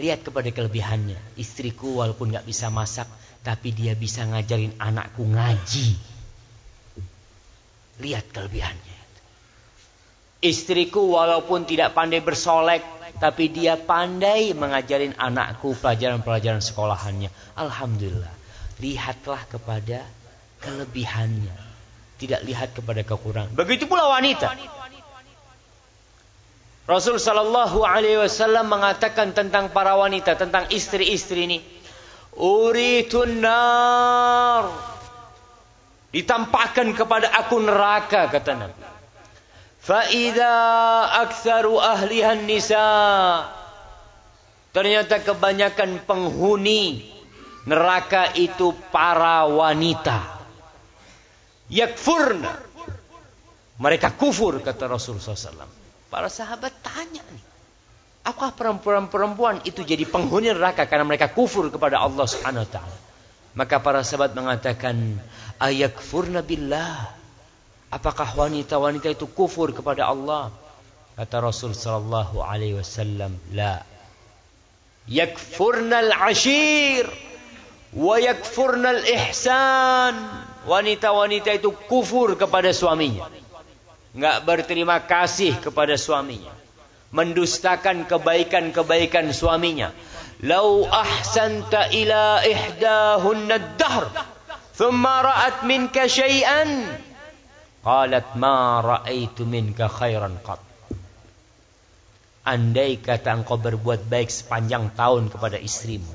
Lihat kepada kelebihannya. Istriku walaupun nggak bisa masak, tapi dia bisa ngajarin anakku ngaji. Lihat kelebihannya. Istriku walaupun tidak pandai bersolek, tapi dia pandai mengajarin anakku pelajaran-pelajaran sekolahannya. Alhamdulillah. Lihatlah kepada kelebihannya. Tidak lihat kepada kekurangan. Begitu pula wanita. Rasul Shallallahu Alaihi Wasallam mengatakan tentang para wanita, tentang istri-istri ini. Uritun nar. Ditampakkan kepada aku neraka kata Nabi. Faida aksaru ahlihan nisa. Ternyata kebanyakan penghuni neraka itu para wanita. Yakfurna. Mereka kufur kata Rasul SAW. Para sahabat tanya nih. Apakah perempuan-perempuan itu jadi penghuni neraka karena mereka kufur kepada Allah Subhanahu wa taala? Maka para sahabat mengatakan, "Ayakfurna billah?" Apakah wanita-wanita itu kufur kepada Allah? Kata Rasul sallallahu alaihi wasallam, "La." Yakfurna al-ashir wa yakfurna al-ihsan. Wanita-wanita itu kufur kepada suaminya. Enggak berterima kasih kepada suaminya mendustakan kebaikan-kebaikan suaminya. Lau ahsanta ila ihdahunna ad-dahr thumma ra'at minka syai'an qalat ma ra'aitu minka khairan qat. Andai kata engkau berbuat baik sepanjang tahun kepada istrimu.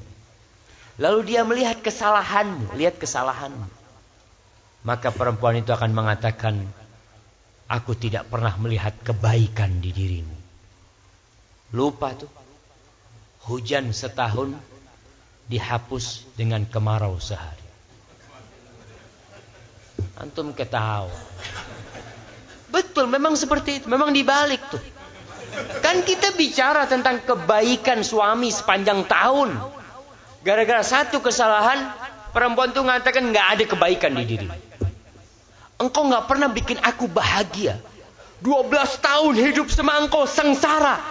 Lalu dia melihat kesalahanmu, lihat kesalahanmu. Maka perempuan itu akan mengatakan, aku tidak pernah melihat kebaikan di dirimu. Lupa tuh. Hujan setahun dihapus dengan kemarau sehari. Antum ketahu. Betul, memang seperti itu. Memang dibalik tuh. Kan kita bicara tentang kebaikan suami sepanjang tahun. Gara-gara satu kesalahan, perempuan tuh mengatakan nggak ada kebaikan di diri. Engkau nggak pernah bikin aku bahagia. 12 tahun hidup sama sengsara.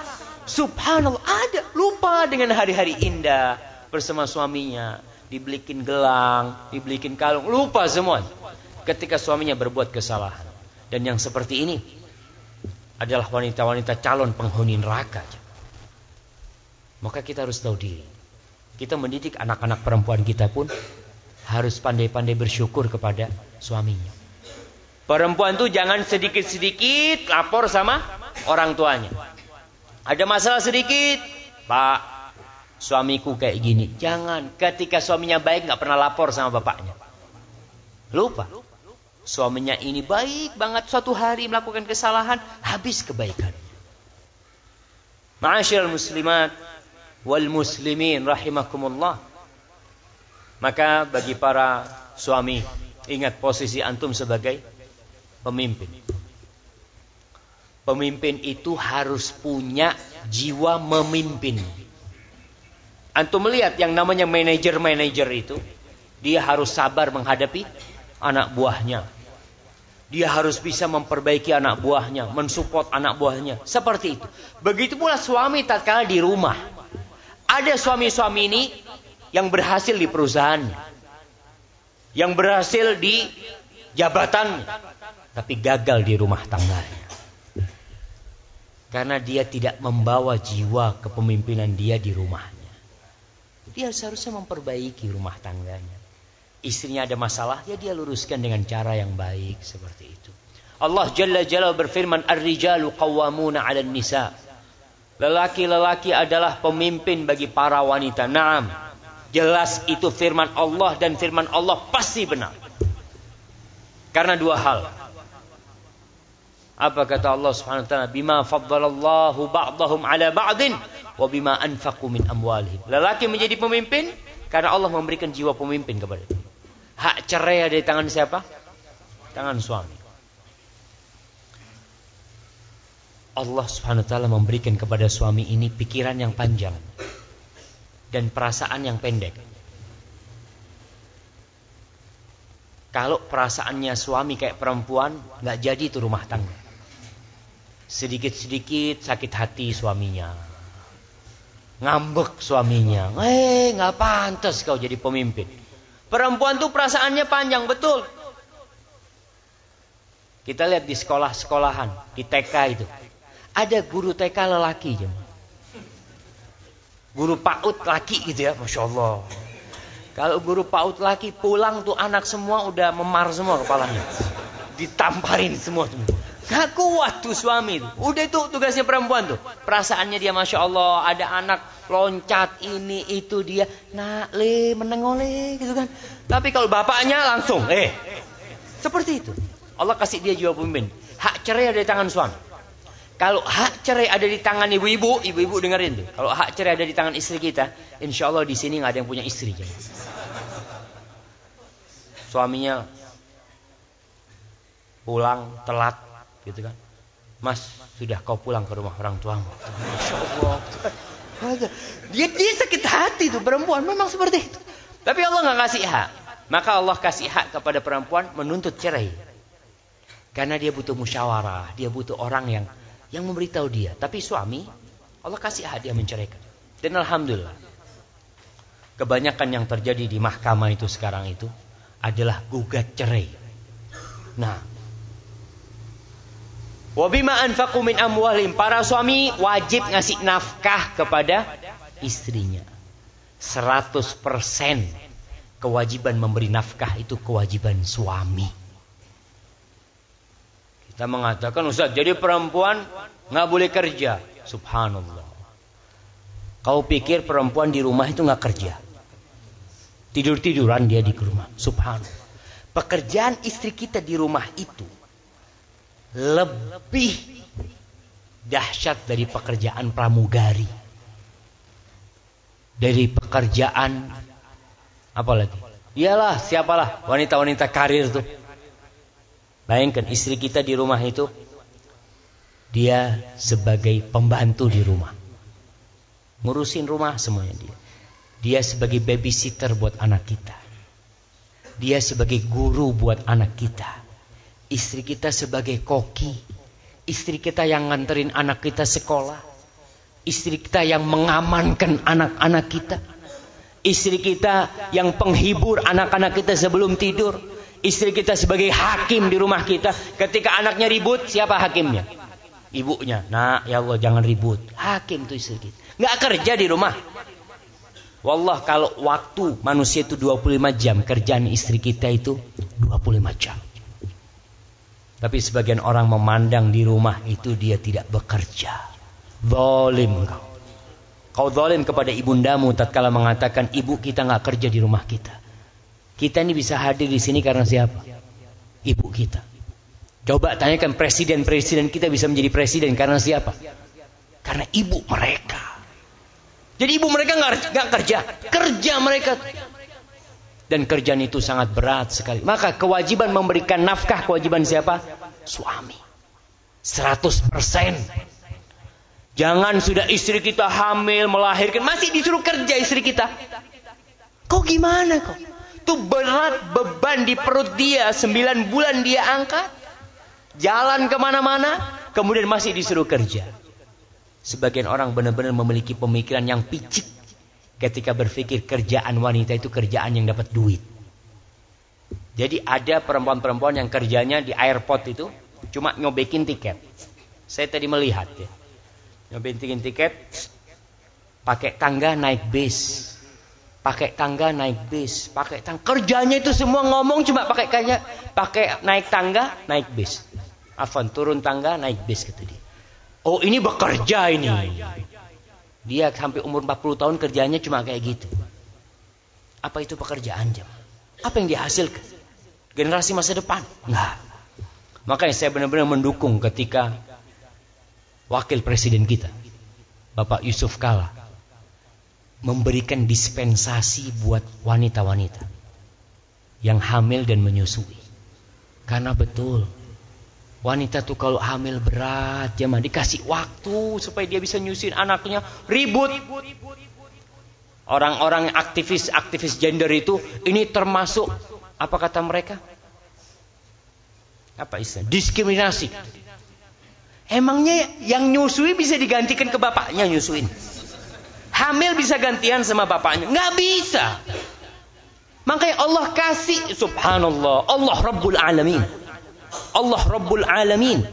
Subhanallah ada lupa dengan hari-hari indah bersama suaminya, dibelikin gelang, dibelikin kalung, lupa semua. Ketika suaminya berbuat kesalahan. Dan yang seperti ini adalah wanita-wanita calon penghuni neraka. Maka kita harus tahu diri. Kita mendidik anak-anak perempuan kita pun harus pandai-pandai bersyukur kepada suaminya. Perempuan tuh jangan sedikit-sedikit lapor sama orang tuanya. Ada masalah sedikit, Pak, suamiku kayak gini. Jangan, ketika suaminya baik nggak pernah lapor sama bapaknya. Lupa. Suaminya ini baik banget suatu hari melakukan kesalahan, habis kebaikan. Ma'asyiral muslimat wal muslimin rahimakumullah. Maka bagi para suami, ingat posisi antum sebagai pemimpin. Pemimpin itu harus punya jiwa memimpin. Antum melihat yang namanya manajer-manajer itu, dia harus sabar menghadapi anak buahnya. Dia harus bisa memperbaiki anak buahnya, mensupport anak buahnya. Seperti itu. Begitu pula suami tatkala di rumah. Ada suami-suami ini yang berhasil di perusahaannya. Yang berhasil di jabatannya. Tapi gagal di rumah tangganya. Karena dia tidak membawa jiwa kepemimpinan dia di rumahnya. Dia seharusnya memperbaiki rumah tangganya. istrinya ada masalah, ya dia luruskan dengan cara yang baik seperti itu. Allah Jalla Jalla berfirman, Ar-rijalu qawwamuna 'alan nisa. Lelaki-lelaki adalah pemimpin bagi para wanita. Naam. Jelas itu firman Allah dan firman Allah pasti benar. Karena dua hal. Apa kata Allah Subhanahu wa taala? Bima faddalallahu ba'dahum 'ala ba'din wa bima anfaqu min amwalihim. Lelaki menjadi pemimpin karena Allah memberikan jiwa pemimpin kepada dia. Hak cerai ada di tangan siapa? Tangan suami. Allah Subhanahu wa taala memberikan kepada suami ini pikiran yang panjang dan perasaan yang pendek. Kalau perasaannya suami kayak perempuan, nggak jadi itu rumah tangga. Sedikit-sedikit sakit hati suaminya. Ngambek suaminya. Eh, nggak pantas kau jadi pemimpin. Perempuan tuh perasaannya panjang, betul. Kita lihat di sekolah-sekolahan, di TK itu. Ada guru TK lelaki. Guru PAUD laki gitu ya, Masya Allah. Kalau guru PAUD laki pulang tuh anak semua udah memar semua kepalanya. Ditamparin semua. Tuh. Gak kuat tuh suami itu. Udah itu tugasnya perempuan tuh. Perasaannya dia Masya Allah. Ada anak loncat ini itu dia. Nak le menengole gitu kan. Tapi kalau bapaknya langsung. Eh. Seperti itu. Allah kasih dia jiwa pemimpin. Hak cerai ada di tangan suami. Kalau hak cerai ada di tangan ibu-ibu, ibu-ibu dengerin tuh. Kalau hak cerai ada di tangan istri kita, insya Allah di sini nggak ada yang punya istri. Jadi. Suaminya pulang telat gitu kan. Mas, sudah kau pulang ke rumah orang tuamu. Masya. Dia, dia sakit hati tuh perempuan. Memang seperti itu. Tapi Allah nggak kasih hak. Maka Allah kasih hak kepada perempuan menuntut cerai. Karena dia butuh musyawarah. Dia butuh orang yang yang memberitahu dia. Tapi suami, Allah kasih hak dia menceraikan. Dan Alhamdulillah. Kebanyakan yang terjadi di mahkamah itu sekarang itu adalah gugat cerai. Nah, Wabima anfaqu min amwalim. Para suami wajib ngasih nafkah kepada istrinya. 100% kewajiban memberi nafkah itu kewajiban suami. Kita mengatakan Ustaz, jadi perempuan nggak boleh kerja. Subhanallah. Kau pikir perempuan di rumah itu nggak kerja? Tidur-tiduran dia di rumah. Subhanallah. Pekerjaan istri kita di rumah itu lebih dahsyat dari pekerjaan pramugari. Dari pekerjaan apa lagi? Iyalah, siapalah wanita-wanita karir tuh. Bayangkan istri kita di rumah itu dia sebagai pembantu di rumah. Ngurusin rumah semuanya dia. Dia sebagai babysitter buat anak kita. Dia sebagai guru buat anak kita Istri kita sebagai koki. Istri kita yang nganterin anak kita sekolah. Istri kita yang mengamankan anak-anak kita. Istri kita yang penghibur anak-anak kita sebelum tidur. Istri kita sebagai hakim di rumah kita. Ketika anaknya ribut, siapa hakimnya? Ibunya. Nah, ya Allah jangan ribut. Hakim tuh istri kita. Nggak kerja di rumah. Wallah kalau waktu manusia itu 25 jam, kerjaan istri kita itu 25 jam. Tapi sebagian orang memandang di rumah itu dia tidak bekerja. Zalim kau. Kau zalim kepada ibundamu tatkala mengatakan ibu kita nggak kerja di rumah kita. Kita ini bisa hadir di sini karena siapa? Ibu kita. Coba tanyakan presiden-presiden kita bisa menjadi presiden karena siapa? Karena ibu mereka. Jadi ibu mereka nggak kerja, kerja mereka dan kerjaan itu sangat berat sekali. Maka kewajiban memberikan nafkah kewajiban siapa? Suami. 100%. Jangan sudah istri kita hamil, melahirkan, masih disuruh kerja istri kita. Kok gimana kok? Itu berat beban di perut dia, 9 bulan dia angkat. Jalan ke mana-mana, kemudian masih disuruh kerja. Sebagian orang benar-benar memiliki pemikiran yang picik ketika berpikir kerjaan wanita itu kerjaan yang dapat duit. Jadi ada perempuan-perempuan yang kerjanya di airport itu cuma nyobekin tiket. Saya tadi melihat ya. Nyobekin tiket pakai tangga naik bis. pakai tangga naik bis, pakai tangga. Kerjanya itu semua ngomong cuma pakai kayaknya pakai naik tangga, naik bis. Afan turun tangga, naik bis kata dia. Oh, ini bekerja ini. Dia sampai umur 40 tahun kerjanya cuma kayak gitu. Apa itu pekerjaan jam? Apa yang dihasilkan? Generasi masa depan? Enggak. Makanya saya benar-benar mendukung ketika wakil presiden kita, Bapak Yusuf Kala, memberikan dispensasi buat wanita-wanita yang hamil dan menyusui. Karena betul, wanita tuh kalau hamil berat, zaman dikasih waktu supaya dia bisa nyusuin anaknya, ribut. Orang-orang aktivis-aktivis gender itu, ini termasuk, apa kata mereka? Apa istilah? Diskriminasi. Emangnya yang nyusui bisa digantikan ke bapaknya nyusuin? Hamil bisa gantian sama bapaknya? Nggak bisa. Makanya Allah kasih subhanallah, Allah Rabbul Alamin. Allah Rabbul Alamin.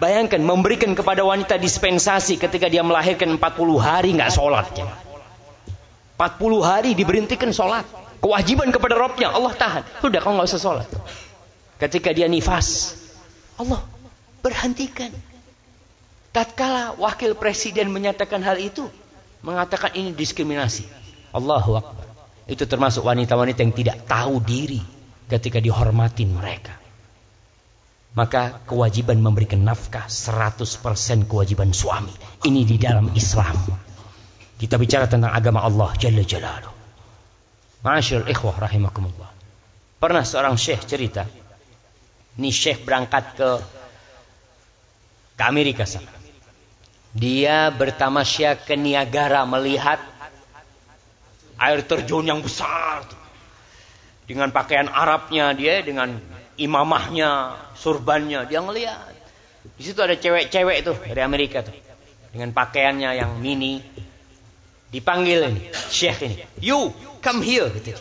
Bayangkan memberikan kepada wanita dispensasi ketika dia melahirkan 40 hari nggak sholat. 40 hari diberhentikan sholat. Kewajiban kepada Robnya Allah tahan. Sudah kau nggak usah sholat. Ketika dia nifas, Allah berhentikan. Tatkala wakil presiden menyatakan hal itu, mengatakan ini diskriminasi. Allahu Akbar. Itu termasuk wanita-wanita yang tidak tahu diri ketika dihormatin mereka. Maka kewajiban memberikan nafkah 100% kewajiban suami. Ini di dalam Islam. Kita bicara tentang agama Allah Jalla Jalaluh. Ma'asyil ikhwah rahimakumullah. Pernah seorang syekh cerita. Ini syekh berangkat ke ke Amerika sana. Dia bertamasya ke Niagara melihat air terjun yang besar. Dengan pakaian Arabnya dia, dengan imamahnya, surbannya, dia ngelihat. Di situ ada cewek-cewek itu dari Amerika tuh. Dengan pakaiannya yang mini. Dipanggil ini, Syekh ini. You, come here. Gitu.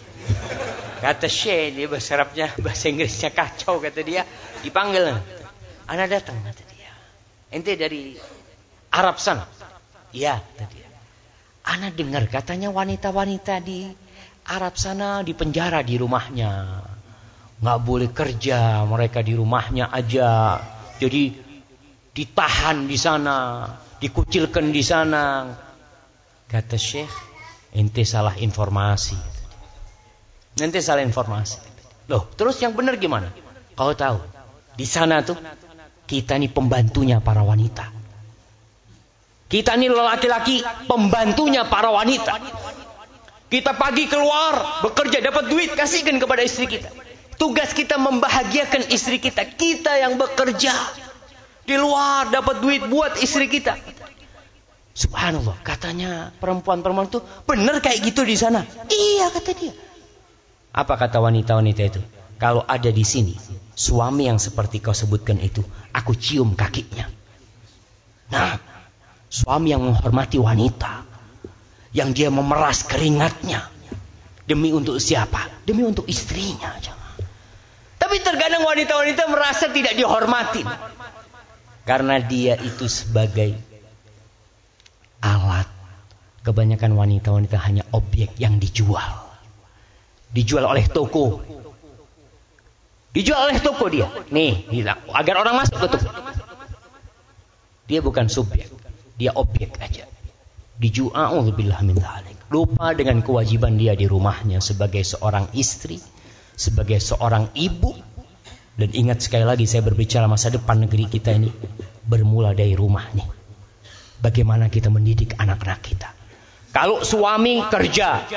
Kata Syekh, dia bahasa Arabnya, bahasa Inggrisnya kacau kata dia. Dipanggil. Anak datang kata dia. Ente dari Arab sana. Iya, tadi. Ana dengar katanya wanita-wanita di Arab sana di penjara di rumahnya. Nggak boleh kerja, mereka di rumahnya aja. Jadi ditahan di sana, dikucilkan di sana. Kata Syekh, ente salah informasi. Nanti salah informasi. Loh, terus yang benar gimana? Kau tahu, di sana tuh kita nih pembantunya para wanita. Kita ini laki-laki pembantunya para wanita. Kita pagi keluar, bekerja, dapat duit, kasihkan kepada istri kita. Tugas kita membahagiakan istri kita. Kita yang bekerja. Di luar dapat duit buat istri kita. Subhanallah, katanya perempuan-perempuan itu benar kayak gitu di sana. Iya kata dia. Apa kata wanita-wanita itu? Kalau ada di sini, suami yang seperti kau sebutkan itu, aku cium kakinya. Nah, Suami yang menghormati wanita. Yang dia memeras keringatnya. Demi untuk siapa? Demi untuk istrinya. Tapi terkadang wanita-wanita merasa tidak dihormati. Karena dia itu sebagai alat. Kebanyakan wanita-wanita hanya objek yang dijual. Dijual oleh toko. Dijual oleh toko dia. Nih, agar orang masuk ke toko. Dia bukan subjek. Dia objek aja. Diju'a'udzubillah min dhalik. Lupa dengan kewajiban dia di rumahnya sebagai seorang istri, sebagai seorang ibu. Dan ingat sekali lagi saya berbicara masa depan negeri kita ini bermula dari rumah nih. Bagaimana kita mendidik anak-anak kita. Kalau suami kerja,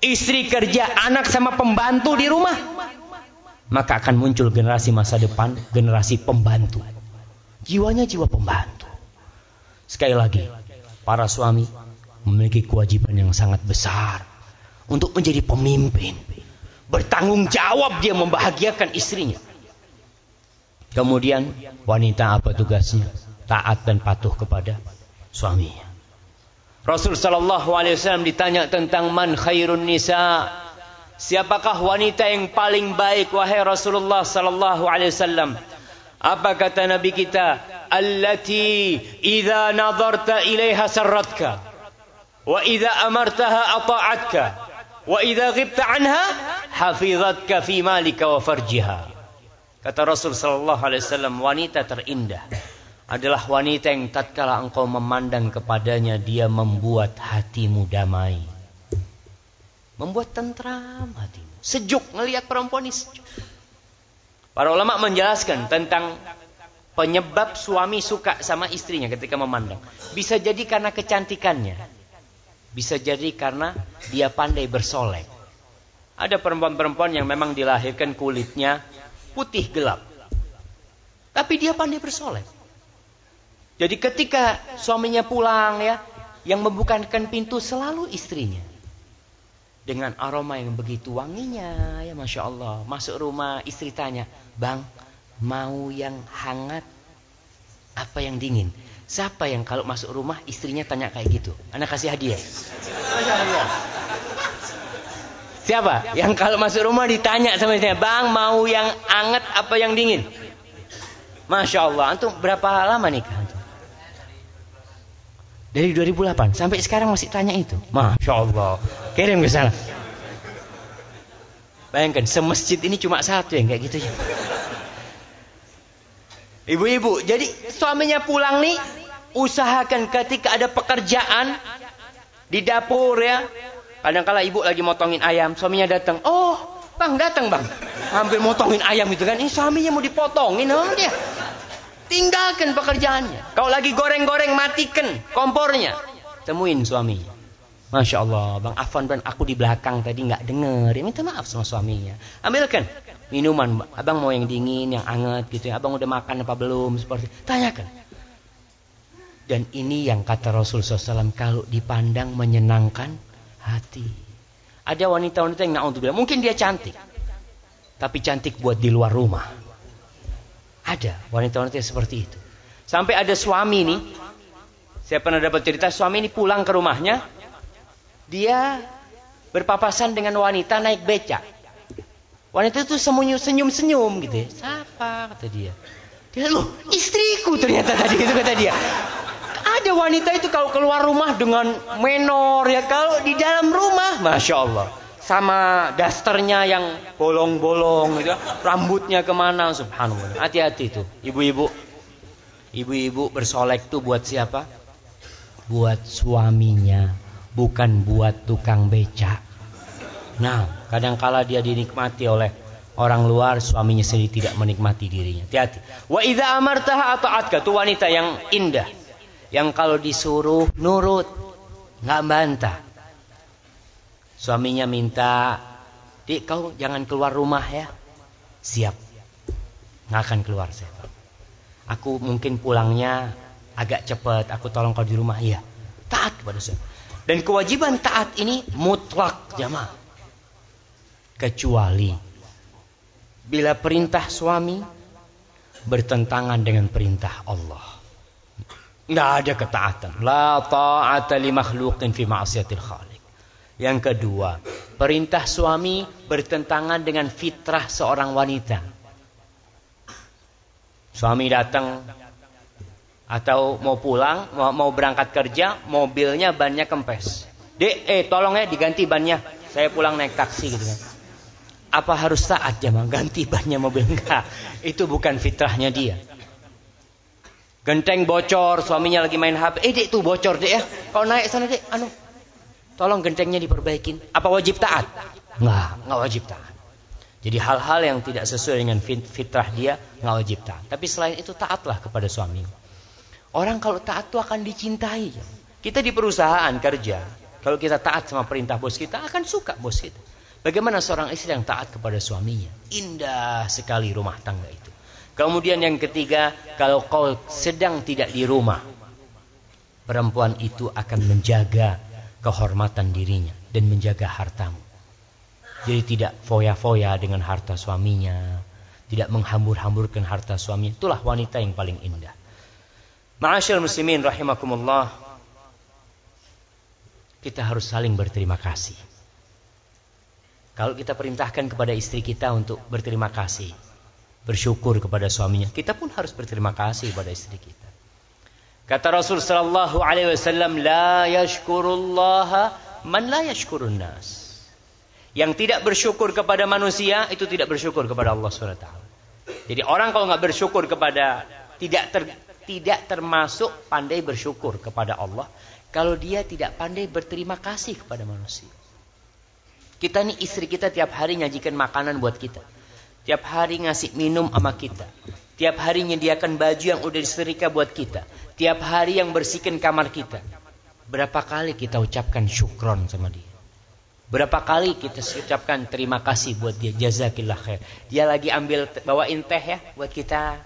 istri kerja, anak sama pembantu di rumah, maka akan muncul generasi masa depan, generasi pembantu. Jiwanya jiwa pembantu. Sekali lagi, para suami memiliki kewajiban yang sangat besar untuk menjadi pemimpin. Bertanggung jawab dia membahagiakan istrinya. Kemudian wanita apa tugasnya? Taat dan patuh kepada suaminya. Rasul sallallahu alaihi wasallam ditanya tentang man khairun nisa. Siapakah wanita yang paling baik wahai Rasulullah sallallahu alaihi wasallam? Apa kata Nabi kita? Allati idza nadarta ilaiha sarratka wa idza amartaha ata'atka Wa idza ghibta anha hafizatka fi malika wa farjiha. Kata Rasul sallallahu alaihi wasallam, wanita terindah adalah wanita yang tatkala engkau memandang kepadanya dia membuat hatimu damai. Membuat tentram hatimu. Sejuk ngelihat perempuan ini sejuk. Para ulama menjelaskan tentang penyebab suami suka sama istrinya ketika memandang. Bisa jadi karena kecantikannya. Bisa jadi karena dia pandai bersolek. Ada perempuan-perempuan yang memang dilahirkan kulitnya putih gelap. Tapi dia pandai bersolek. Jadi ketika suaminya pulang ya, yang membukakan pintu selalu istrinya. Dengan aroma yang begitu wanginya, ya Masya Allah. Masuk rumah, istri tanya, Bang, mau yang hangat apa yang dingin? Siapa yang kalau masuk rumah istrinya tanya kayak gitu? Anak kasih hadiah. Siapa? Yang kalau masuk rumah ditanya sama istrinya, Bang mau yang anget apa yang dingin? Masya Allah, antum berapa lama nikah? Dari 2008 sampai sekarang masih tanya itu. Masya Allah. Kirim ke sana. Bayangkan, semasjid ini cuma satu yang kayak gitu ya. Ibu-ibu, jadi suaminya pulang nih, usahakan ketika ada pekerjaan di dapur ya, Kadang-kala ibu lagi motongin ayam, suaminya datang. Oh, bang datang bang. Hampir motongin ayam itu kan. Ini suaminya mau dipotongin oh dia. Tinggalkan pekerjaannya. Kalau lagi goreng-goreng matikan kompornya. Temuin suaminya. Masya Allah, Bang Afan dan aku di belakang tadi nggak denger. Ya, minta maaf sama suaminya. Ambilkan minuman, abang mau yang dingin, yang anget gitu. Ya. Abang udah makan apa belum? Seperti tanyakan. Dan ini yang kata Rasul SAW kalau dipandang menyenangkan, hati. Ada wanita-wanita yang naudzubillah, mungkin dia cantik. Tapi cantik buat di luar rumah. Ada wanita-wanita seperti itu. Sampai ada suami nih, saya pernah dapat cerita suami ini pulang ke rumahnya, dia berpapasan dengan wanita naik becak. Wanita itu senyum-senyum gitu ya. Siapa kata dia. Dia loh istriku ternyata tadi itu kata dia. Ada wanita itu kalau keluar rumah dengan menor ya kalau di dalam rumah, masya Allah, sama dasternya yang bolong-bolong, gitu, rambutnya ke mana, subhanallah. Hati-hati itu, ibu-ibu, ibu-ibu bersolek tuh buat siapa? Buat suaminya, bukan buat tukang beca. Nah, kadangkala dia dinikmati oleh orang luar, suaminya sendiri tidak menikmati dirinya. Hati-hati. Wa idza amartaha ata'atka, itu wanita yang indah yang kalau disuruh nurut, nggak bantah. Suaminya minta, "Dik, kau jangan keluar rumah ya." Siap. Nggak akan keluar saya. Aku mungkin pulangnya agak cepat, aku tolong kau di rumah ya. Taat kepada saya. Dan kewajiban taat ini mutlak jamaah. Kecuali bila perintah suami bertentangan dengan perintah Allah. Nggak ada ketaatan. La ta'ata li makhluqin fi ma'siyatil khaliq. Yang kedua, perintah suami bertentangan dengan fitrah seorang wanita. Suami datang atau mau pulang, mau, berangkat kerja, mobilnya bannya kempes. Dek, eh tolong ya diganti bannya. Saya pulang naik taksi gitu kan. Apa harus saat jamaah ganti bannya mobil enggak? Itu bukan fitrahnya dia. Genteng bocor, suaminya lagi main HP. Eh dek tuh bocor dek ya. Kau naik sana dek, anu. Tolong gentengnya diperbaikin. Apa wajib taat? Enggak, enggak wajib taat. Jadi hal-hal yang tidak sesuai dengan fitrah dia enggak wajib taat. Tapi selain itu taatlah kepada suami. Orang kalau taat itu akan dicintai. Kita di perusahaan kerja, kalau kita taat sama perintah bos kita akan suka bos kita. Bagaimana seorang istri yang taat kepada suaminya? Indah sekali rumah tangga itu. Kemudian yang ketiga, kalau kau sedang tidak di rumah, perempuan itu akan menjaga kehormatan dirinya dan menjaga hartamu. Jadi tidak foya-foya dengan harta suaminya, tidak menghambur-hamburkan harta suaminya. Itulah wanita yang paling indah. Ma'asyil muslimin rahimakumullah. Kita harus saling berterima kasih. Kalau kita perintahkan kepada istri kita untuk berterima kasih, bersyukur kepada suaminya. Kita pun harus berterima kasih kepada istri kita. Kata Rasul sallallahu alaihi wasallam, "La yashkurullah man la yashkurun nas." Yang tidak bersyukur kepada manusia itu tidak bersyukur kepada Allah SWT. Jadi orang kalau nggak bersyukur kepada tidak ter, tidak termasuk pandai bersyukur kepada Allah kalau dia tidak pandai berterima kasih kepada manusia. Kita nih istri kita tiap hari nyajikan makanan buat kita. Tiap hari ngasih minum sama kita. Tiap hari menyediakan baju yang udah disetrika buat kita. Tiap hari yang bersihkan kamar kita. Berapa kali kita ucapkan syukron sama dia? Berapa kali kita ucapkan terima kasih buat dia. Jazakillah khair. Dia lagi ambil bawain teh ya buat kita.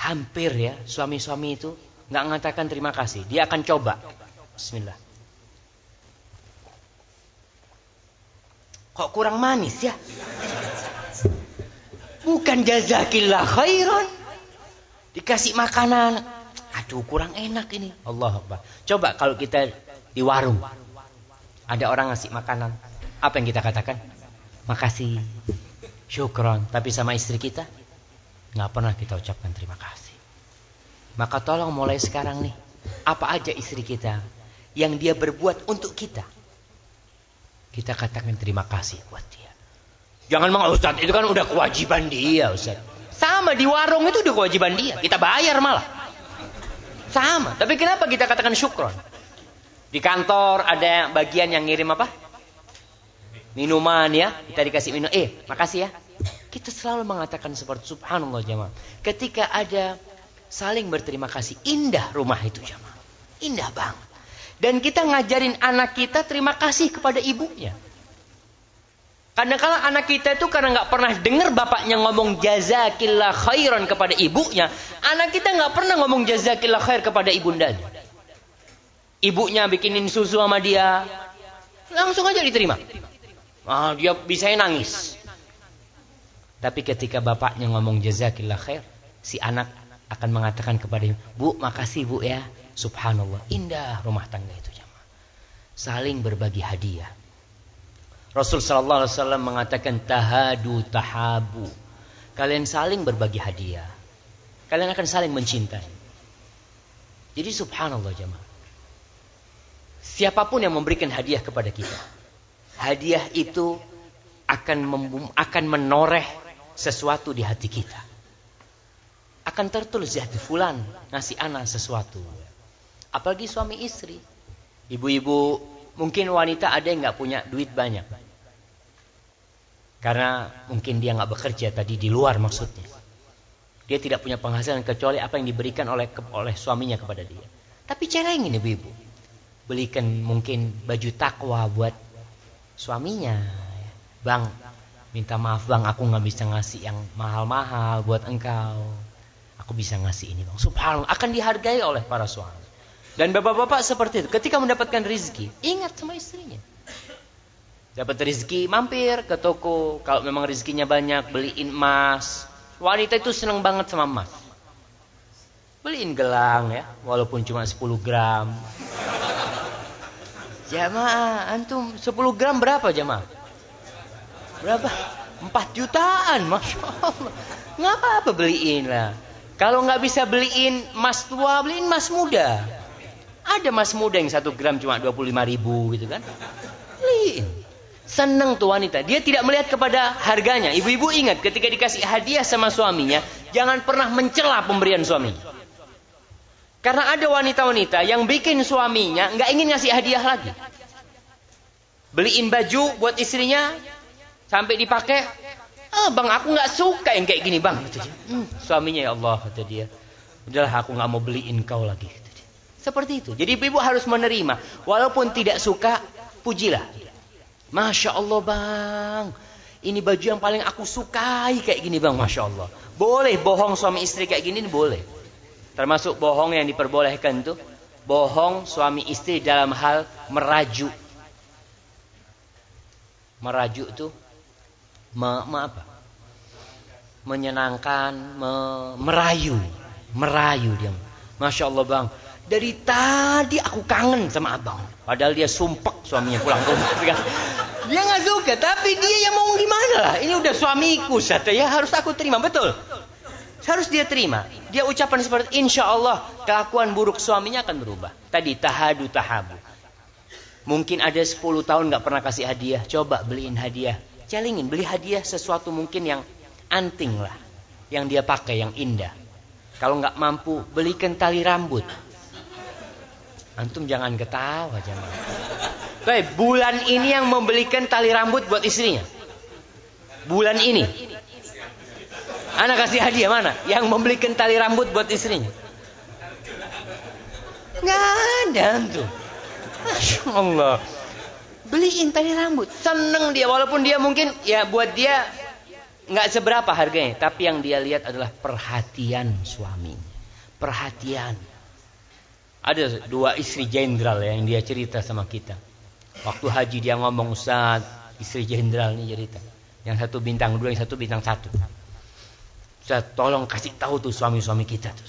Hampir ya suami-suami itu nggak mengatakan terima kasih. Dia akan coba. Bismillah. Kok kurang manis ya? Bukan jazakillah khairan. Dikasih makanan. Aduh kurang enak ini. Allah Akbar. Coba kalau kita di warung ada orang ngasih makanan. Apa yang kita katakan? Makasih. Syukron. Tapi sama istri kita? nggak pernah kita ucapkan terima kasih. Maka tolong mulai sekarang nih. Apa aja istri kita yang dia berbuat untuk kita. Kita katakan terima kasih buat dia. Jangan mau Ustaz, itu kan udah kewajiban dia Ustaz. Sama di warung itu udah kewajiban dia. Kita bayar malah. Sama. Tapi kenapa kita katakan syukron? Di kantor ada bagian yang ngirim apa? Minuman ya. Kita dikasih minum. Eh, makasih ya. Kita selalu mengatakan seperti subhanallah jamaah. Ketika ada saling berterima kasih. Indah rumah itu jamaah. Indah banget. Dan kita ngajarin anak kita terima kasih kepada ibunya. Karena kalau anak kita itu karena nggak pernah dengar bapaknya ngomong jazakillah khairan kepada ibunya, anak kita nggak pernah ngomong jazakillah khair kepada ibundanya. Ibunya bikinin susu sama dia. Langsung aja diterima. Ah, dia bisa nangis. Tapi ketika bapaknya ngomong jazakillah khair, si anak akan mengatakan kepada ibu, Bu, makasih Bu ya. Subhanallah, indah rumah tangga itu. Saling berbagi hadiah. Rasul sallallahu alaihi wasallam mengatakan tahadu tahabu. Kalian saling berbagi hadiah. Kalian akan saling mencintai. Jadi subhanallah jamaah. Siapa pun yang memberikan hadiah kepada kita, hadiah itu akan akan menoreh sesuatu di hati kita. Akan tertulis di hati fulan ngasih anak sesuatu. Apalagi suami istri. Ibu-ibu mungkin wanita ada yang nggak punya duit banyak. Karena mungkin dia nggak bekerja tadi di luar maksudnya. Dia tidak punya penghasilan kecuali apa yang diberikan oleh oleh suaminya kepada dia. Tapi cerengin ibu-ibu belikan mungkin baju takwa buat suaminya. Bang, minta maaf bang, aku nggak bisa ngasih yang mahal-mahal buat engkau. Aku bisa ngasih ini bang. Subhanallah, akan dihargai oleh para suami. Dan bapak-bapak seperti itu, ketika mendapatkan rizki, ingat sama istrinya. Dapat rizki, mampir ke toko. Kalau memang rizkinya banyak, beliin emas. Wanita itu senang banget sama emas. Beliin gelang ya, walaupun cuma 10 gram. Jamaah, antum 10 gram berapa jamaah? Berapa? 4 jutaan, Masya Allah. Nggak apa-apa beliin lah. Kalau nggak bisa beliin emas tua, beliin emas muda. Ada emas muda yang 1 gram cuma 25 ribu gitu kan. Beliin. Senang tuh wanita. Dia tidak melihat kepada harganya. Ibu-ibu ingat ketika dikasih hadiah sama suaminya, jangan pernah mencela pemberian suami. Karena ada wanita-wanita yang bikin suaminya nggak ingin ngasih hadiah lagi. Beliin baju buat istrinya sampai dipakai. Ah bang aku nggak suka yang kayak gini bang. Hmm, suaminya ya Allah kata dia. Udahlah aku nggak mau beliin kau lagi. Seperti itu. Jadi ibu harus menerima. Walaupun tidak suka, pujilah. Masya Allah bang. Ini baju yang paling aku sukai kayak gini bang. Masya Allah. Boleh bohong suami istri kayak gini boleh. Termasuk bohong yang diperbolehkan itu bohong suami istri dalam hal merajuk. Merajuk itu me, me apa? Menyenangkan, me, merayu, merayu dia. Masya Allah bang, dari tadi aku kangen sama abang. Padahal dia sumpek suaminya pulang rumah. Dia nggak suka, tapi dia yang mau gimana lah. Ini udah suamiku, ya harus aku terima, betul. Harus dia terima. Dia ucapan seperti insya Allah kelakuan buruk suaminya akan berubah. Tadi tahadu tahabu. Mungkin ada 10 tahun nggak pernah kasih hadiah. Coba beliin hadiah. Jalingin, beli hadiah sesuatu mungkin yang anting lah. Yang dia pakai, yang indah. Kalau nggak mampu, belikan tali rambut. Antum jangan ketawa, jangan. Baik, bulan ini yang membelikan tali rambut buat istrinya. Bulan ini. Anak kasih hadiah mana? Yang membelikan tali rambut buat istrinya. Nggak ada tuh. Masya Allah. Beliin tali rambut. Seneng dia. Walaupun dia mungkin ya buat dia nggak seberapa harganya. Tapi yang dia lihat adalah perhatian suami. Perhatian. Ada dua istri jenderal ya, yang dia cerita sama kita. Waktu haji dia ngomong Ustaz, istri jenderal ini cerita. Yang satu bintang dua, yang satu bintang satu. Ustaz, tolong kasih tahu tuh suami-suami kita tuh.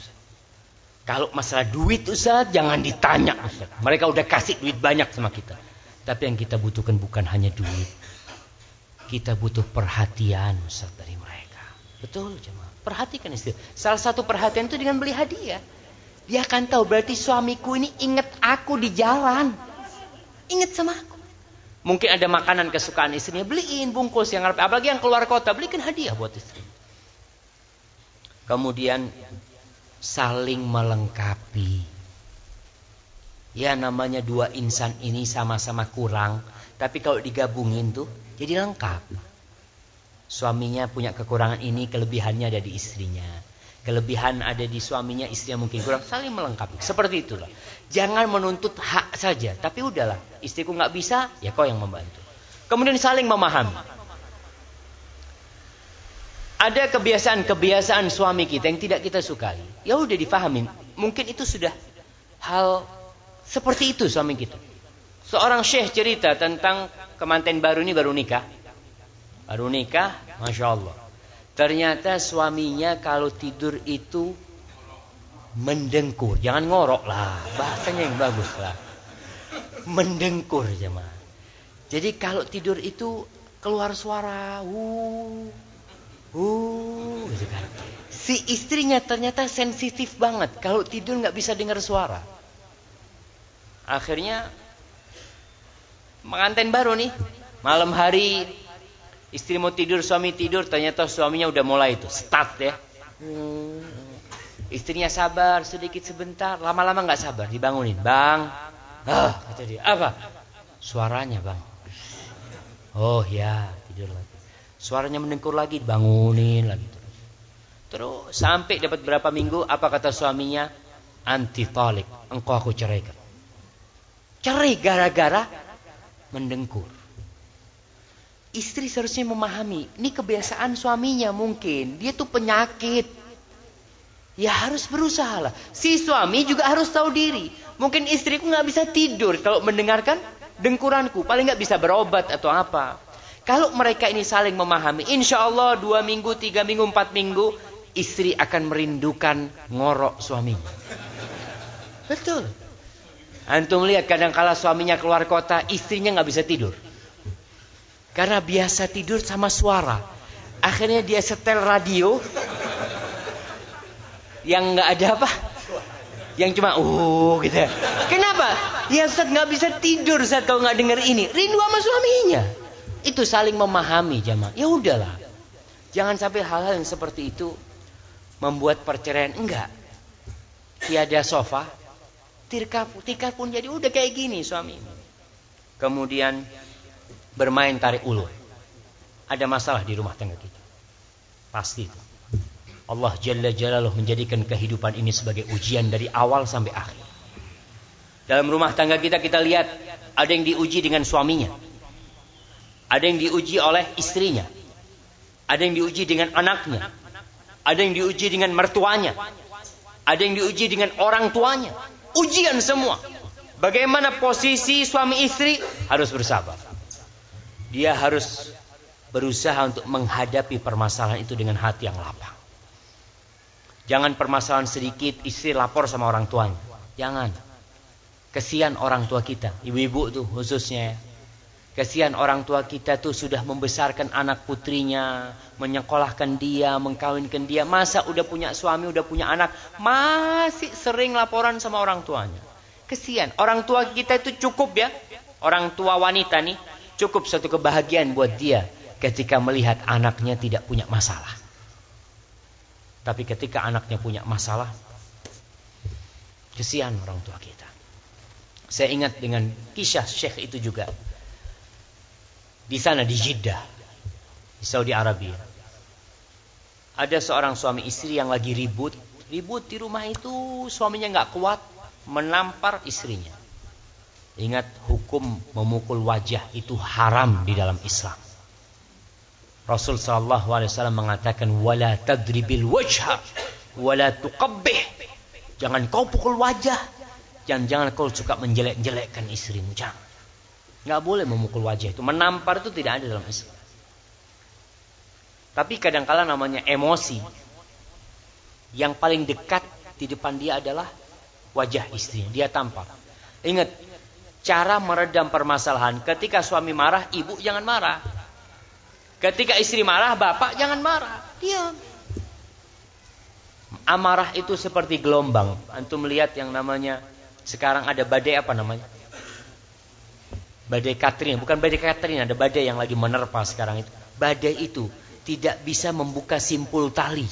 Kalau masalah duit Ustaz, jangan ditanya Ustaz. Mereka udah kasih duit banyak sama kita. Tapi yang kita butuhkan bukan hanya duit. Kita butuh perhatian Ustaz dari mereka. Betul cuma Perhatikan istri. Salah satu perhatian itu dengan beli hadiah. Dia akan tahu berarti suamiku ini ingat aku di jalan. Ingat sama aku. Mungkin ada makanan kesukaan istrinya, beliin bungkus yang apalagi yang keluar kota, belikan hadiah buat istri. Kemudian saling melengkapi. Ya namanya dua insan ini sama-sama kurang, tapi kalau digabungin tuh jadi lengkap. Suaminya punya kekurangan ini, kelebihannya ada di istrinya. Kelebihan ada di suaminya, istrinya mungkin kurang, saling melengkapi. Seperti itulah. Jangan menuntut hak saja, tapi udahlah, istriku nggak bisa, ya kau yang membantu. Kemudian saling memahami. Ada kebiasaan-kebiasaan suami kita yang tidak kita sukai. Ya udah difahamin. Mungkin itu sudah hal seperti itu suami kita. Seorang syekh cerita tentang kemanten baru ini baru nikah. Baru nikah, Masya Allah. Ternyata suaminya kalau tidur itu mendengkur. Jangan ngorok lah. Bahasanya yang bagus lah. Mendengkur jemaah. Jadi kalau tidur itu keluar suara. Wuh Uh, gitu kan. Si istrinya ternyata sensitif banget. Kalau tidur nggak bisa dengar suara. Akhirnya menganten baru nih. Malam hari istri mau tidur, suami tidur. Ternyata suaminya udah mulai itu start ya. Istrinya sabar sedikit sebentar. Lama-lama nggak sabar. Dibangunin. Bang. Ah, kata dia. Apa? Suaranya bang. Oh ya, tidur lagi. Suaranya mendengkur lagi, bangunin lagi terus. Terus sampai dapat berapa minggu, apa kata suaminya? Anti talik, engkau aku ceraikan. Cerai gara-gara mendengkur. Istri seharusnya memahami, ini kebiasaan suaminya mungkin. Dia tuh penyakit. Ya harus berusaha lah. Si suami juga harus tahu diri. Mungkin istriku nggak bisa tidur kalau mendengarkan dengkuranku. Paling nggak bisa berobat atau apa. Kalau mereka ini saling memahami, insya Allah dua minggu, tiga minggu, empat minggu, istri akan merindukan ngorok suaminya. Betul. Antum lihat kadang kala suaminya keluar kota, istrinya nggak bisa tidur. Karena biasa tidur sama suara. Akhirnya dia setel radio yang nggak ada apa, yang cuma uh gitu. Kenapa? Ya Ustaz nggak bisa tidur saat kau nggak dengar ini. Rindu sama suaminya. Itu saling memahami jamaah. Ya udahlah. Jangan sampai hal-hal yang seperti itu membuat perceraian. Enggak. Tiada sofa. Tirka, tika pun jadi udah kayak gini suami. Kemudian bermain tarik ulur. Ada masalah di rumah tangga kita. Pasti itu. Allah Jalla Jalaluh menjadikan kehidupan ini sebagai ujian dari awal sampai akhir. Dalam rumah tangga kita kita lihat ada yang diuji dengan suaminya. Ada yang diuji oleh istrinya. Ada yang diuji dengan anaknya. Ada yang diuji dengan mertuanya. Ada yang diuji dengan orang tuanya. Ujian semua. Bagaimana posisi suami istri? Harus bersabar. Dia harus berusaha untuk menghadapi permasalahan itu dengan hati yang lapang. Jangan permasalahan sedikit istri lapor sama orang tuanya. Jangan. Kesian orang tua kita, ibu-ibu tuh khususnya ya. Kasihan orang tua kita tuh sudah membesarkan anak putrinya, menyekolahkan dia, mengkawinkan dia. Masa udah punya suami, udah punya anak, masih sering laporan sama orang tuanya. Kesian. Orang tua kita itu cukup ya. Orang tua wanita nih cukup satu kebahagiaan buat dia ketika melihat anaknya tidak punya masalah. Tapi ketika anaknya punya masalah, kesian orang tua kita. Saya ingat dengan kisah Syekh itu juga. Di sana di Jeddah, di Saudi Arabia. Ada seorang suami istri yang lagi ribut, ribut di rumah itu suaminya nggak kuat, menampar istrinya. Ingat hukum memukul wajah itu haram di dalam Islam. Rasul sallallahu alaihi wasallam mengatakan wala tadribil wajha wala tuqabbih. Jangan kau pukul wajah. Jangan-jangan kau suka menjelek-jelekkan istrimu. Jangan. Enggak boleh memukul wajah itu. Menampar itu tidak ada dalam Islam. Tapi kadangkala namanya emosi. Yang paling dekat di depan dia adalah wajah istrinya. Dia tampar. Ingat, cara meredam permasalahan. Ketika suami marah, ibu jangan marah. Ketika istri marah, bapak jangan marah. Diam. Amarah itu seperti gelombang. Antum melihat yang namanya sekarang ada badai apa namanya? Badai Katrina, bukan badai Katrina, ada badai yang lagi menerpa sekarang itu. Badai itu tidak bisa membuka simpul tali.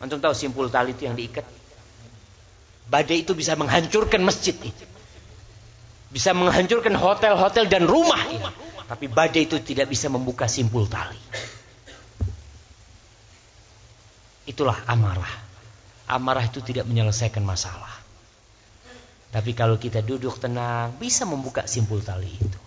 Antum tahu simpul tali itu yang diikat? Badai itu bisa menghancurkan masjid itu. Bisa menghancurkan hotel-hotel dan rumah ini. Tapi badai itu tidak bisa membuka simpul tali. Itulah amarah. Amarah itu tidak menyelesaikan masalah. Tapi kalau kita duduk tenang, bisa membuka simpul tali itu.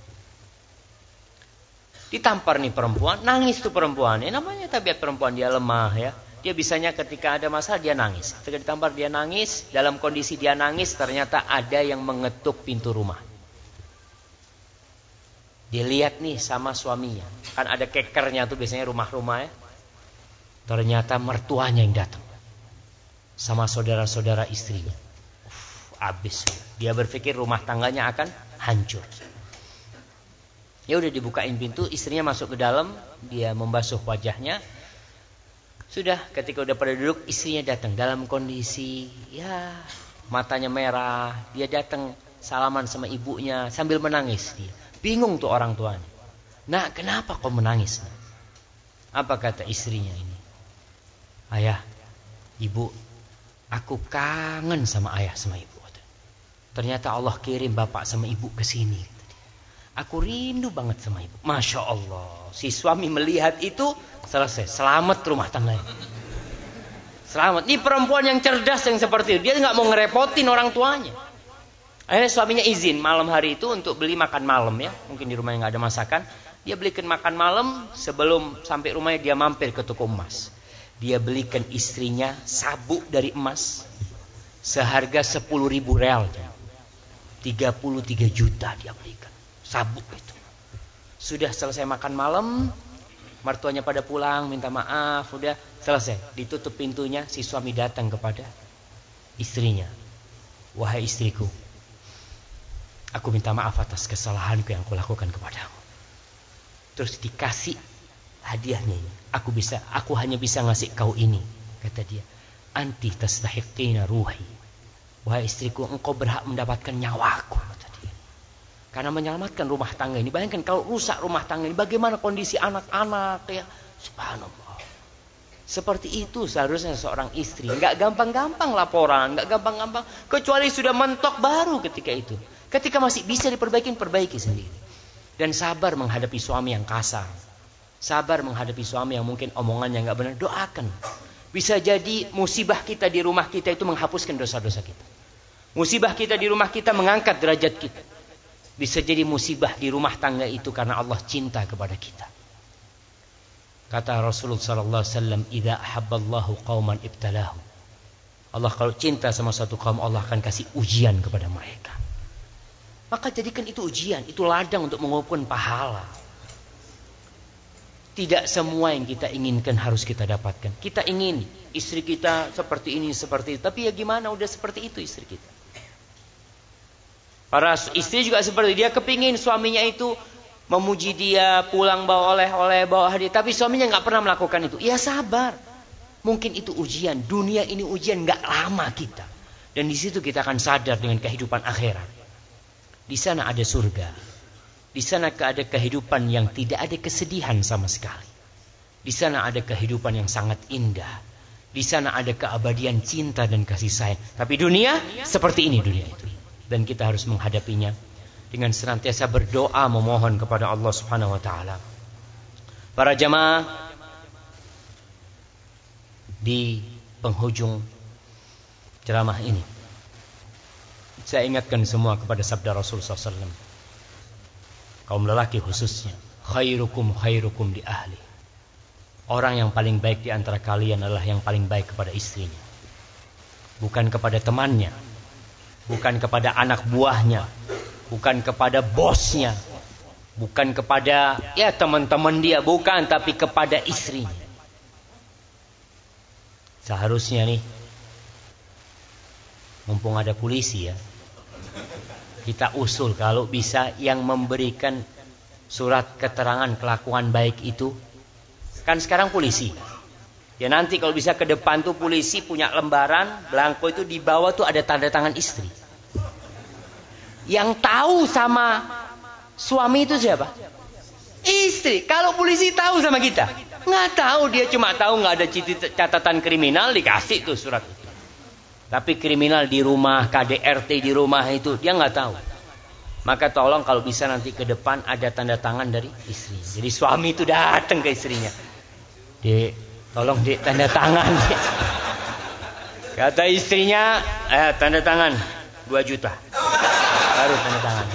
Ditampar nih perempuan, nangis tuh perempuan. Ya, namanya tabiat perempuan dia lemah ya. Dia bisanya ketika ada masalah dia nangis. Ketika ditampar dia nangis, dalam kondisi dia nangis ternyata ada yang mengetuk pintu rumah. Dia lihat nih sama suaminya. Kan ada kekernya tuh biasanya rumah-rumah ya. Ternyata mertuanya yang datang. Sama saudara-saudara istrinya. Uf, abis. Dia berpikir rumah tangganya akan hancur. Ya udah dibukain pintu, istrinya masuk ke dalam, dia membasuh wajahnya. Sudah, ketika udah pada duduk, istrinya datang dalam kondisi ya matanya merah. Dia datang salaman sama ibunya sambil menangis dia. Bingung tuh orang tuanya. Nah, kenapa kau menangis? Apa kata istrinya ini? Ayah, ibu, aku kangen sama ayah sama ibu. Ternyata Allah kirim bapak sama ibu ke sini. Aku rindu banget sama ibu. Masya Allah. Si suami melihat itu selesai. Selamat rumah tangganya. Selamat. Ini perempuan yang cerdas yang seperti itu. Dia nggak mau ngerepotin orang tuanya. Akhirnya suaminya izin malam hari itu untuk beli makan malam ya. Mungkin di rumahnya nggak ada masakan. Dia belikan makan malam sebelum sampai rumahnya dia mampir ke toko emas. Dia belikan istrinya sabuk dari emas seharga 10 ribu real. 33 juta dia belikan. Sabuk itu. Sudah selesai makan malam, mertuanya pada pulang, minta maaf, udah selesai. Ditutup pintunya, si suami datang kepada istrinya. Wahai istriku, Aku minta maaf atas kesalahanku yang aku lakukan kepadamu. Terus dikasih hadiahnya ini. Aku bisa, aku hanya bisa ngasih kau ini. Kata dia. Anti tastahiqina ruhi. Wahai istriku, engkau berhak mendapatkan nyawaku. Kata dia. Karena menyelamatkan rumah tangga ini. Bayangkan kalau rusak rumah tangga ini. Bagaimana kondisi anak-anak. ya Subhanallah. Seperti itu seharusnya seorang istri. Enggak gampang-gampang laporan. Enggak gampang-gampang. Kecuali sudah mentok baru ketika itu. Ketika masih bisa diperbaiki, perbaiki sendiri. Dan sabar menghadapi suami yang kasar. Sabar menghadapi suami yang mungkin omongannya nggak benar. Doakan. Bisa jadi musibah kita di rumah kita itu menghapuskan dosa-dosa kita. Musibah kita di rumah kita mengangkat derajat kita. Bisa jadi musibah di rumah tangga itu karena Allah cinta kepada kita. Kata Rasulullah sallallahu alaihi wasallam, "Idza ahabballahu qauman ibtalahu." Allah kalau cinta sama satu kaum Allah akan kasih ujian kepada mereka. Maka jadikan itu ujian, itu ladang untuk mengumpulkan pahala. Tidak semua yang kita inginkan harus kita dapatkan. Kita ingin istri kita seperti ini, seperti itu. Tapi ya gimana, udah seperti itu istri kita. Para istri juga seperti dia kepingin suaminya itu memuji dia, pulang bawa oleh-oleh, bawa hadiah. Tapi suaminya nggak pernah melakukan itu. Ya sabar. Mungkin itu ujian. Dunia ini ujian nggak lama kita. Dan di situ kita akan sadar dengan kehidupan akhirat. Di sana ada surga. Di sana ada kehidupan yang tidak ada kesedihan sama sekali. Di sana ada kehidupan yang sangat indah. Di sana ada keabadian cinta dan kasih sayang. Tapi dunia seperti ini dunia itu. Dan kita harus menghadapinya dengan senantiasa berdoa memohon kepada Allah Subhanahu wa taala. Para jamaah di penghujung ceramah ini saya ingatkan semua kepada sabda Rasul SAW kaum lelaki khususnya khairukum khairukum di ahli. Orang yang paling baik di antara kalian adalah yang paling baik kepada istrinya. Bukan kepada temannya bukan kepada anak buahnya bukan kepada bosnya bukan kepada ya teman-teman dia bukan tapi kepada istrinya. Seharusnya nih mumpung ada polisi ya. Kita usul kalau bisa yang memberikan surat keterangan kelakuan baik itu kan sekarang polisi. Ya nanti kalau bisa ke depan tuh polisi punya lembaran belangko itu di bawah tuh ada tanda tangan istri. Yang tahu sama suami itu siapa? Istri. Kalau polisi tahu sama kita, nggak tahu dia cuma tahu nggak ada catatan kriminal dikasih tuh surat. Tapi kriminal di rumah, KDRT di rumah itu dia nggak tahu. Maka tolong kalau bisa nanti ke depan ada tanda tangan dari istri. Jadi suami itu datang ke istrinya. Di tolong di tanda tangan. Kata istrinya, eh tanda tangan 2 juta. Baru tanda tangan.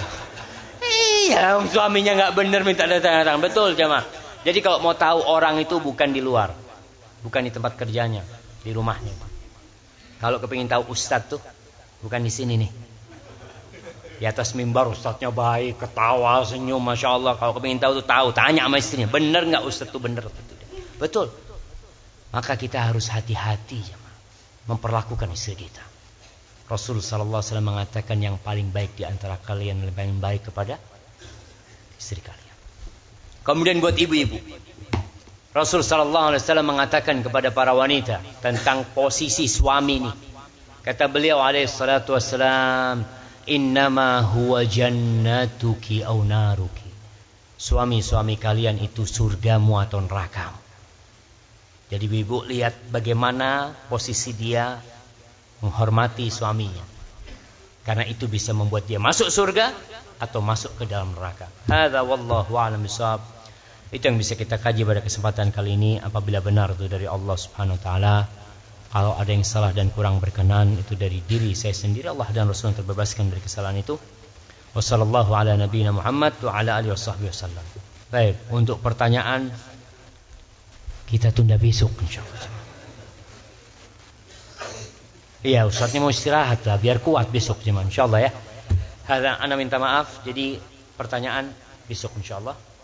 Iya, suaminya nggak benar minta tanda tangan. Betul, jemaah. Jadi kalau mau tahu orang itu bukan di luar, bukan di tempat kerjanya, di rumahnya. Kalau kepingin tahu ustadz tuh, bukan di sini nih. Di atas mimbar ustadznya baik, ketawa, senyum, masya Allah. Kalau kepingin tahu tuh tahu, tanya sama istrinya, bener nggak ustadz tuh bener? Betul. Maka kita harus hati-hati, memperlakukan istri kita. Rasul Sallallahu Alaihi Wasallam mengatakan yang paling baik di antara kalian lebih paling baik kepada istri kalian. Kemudian buat ibu-ibu. Rasul sallallahu alaihi wasallam mengatakan kepada para wanita tentang posisi suami ini. Kata beliau alaihi salatu wasallam, "Innama huwa jannatuki au naruki." Suami-suami kalian itu surgamu atau nerakamu. Jadi ibu lihat bagaimana posisi dia menghormati suaminya. Karena itu bisa membuat dia masuk surga atau masuk ke dalam neraka. Hadza wallahu a'lam bishawab. Itu yang bisa kita kaji pada kesempatan kali ini apabila benar itu dari Allah Subhanahu wa taala. Kalau ada yang salah dan kurang berkenan itu dari diri saya sendiri Allah dan Rasul terbebaskan dari kesalahan itu. Wassallallahu ala nabiyina Muhammad wa ala alihi wasallam. Baik, untuk pertanyaan kita tunda besok insyaallah. Iya, Ustaznya mau istirahat lah biar kuat besok jemaah insyaallah ya. Hada ana minta maaf. Jadi pertanyaan besok insyaallah.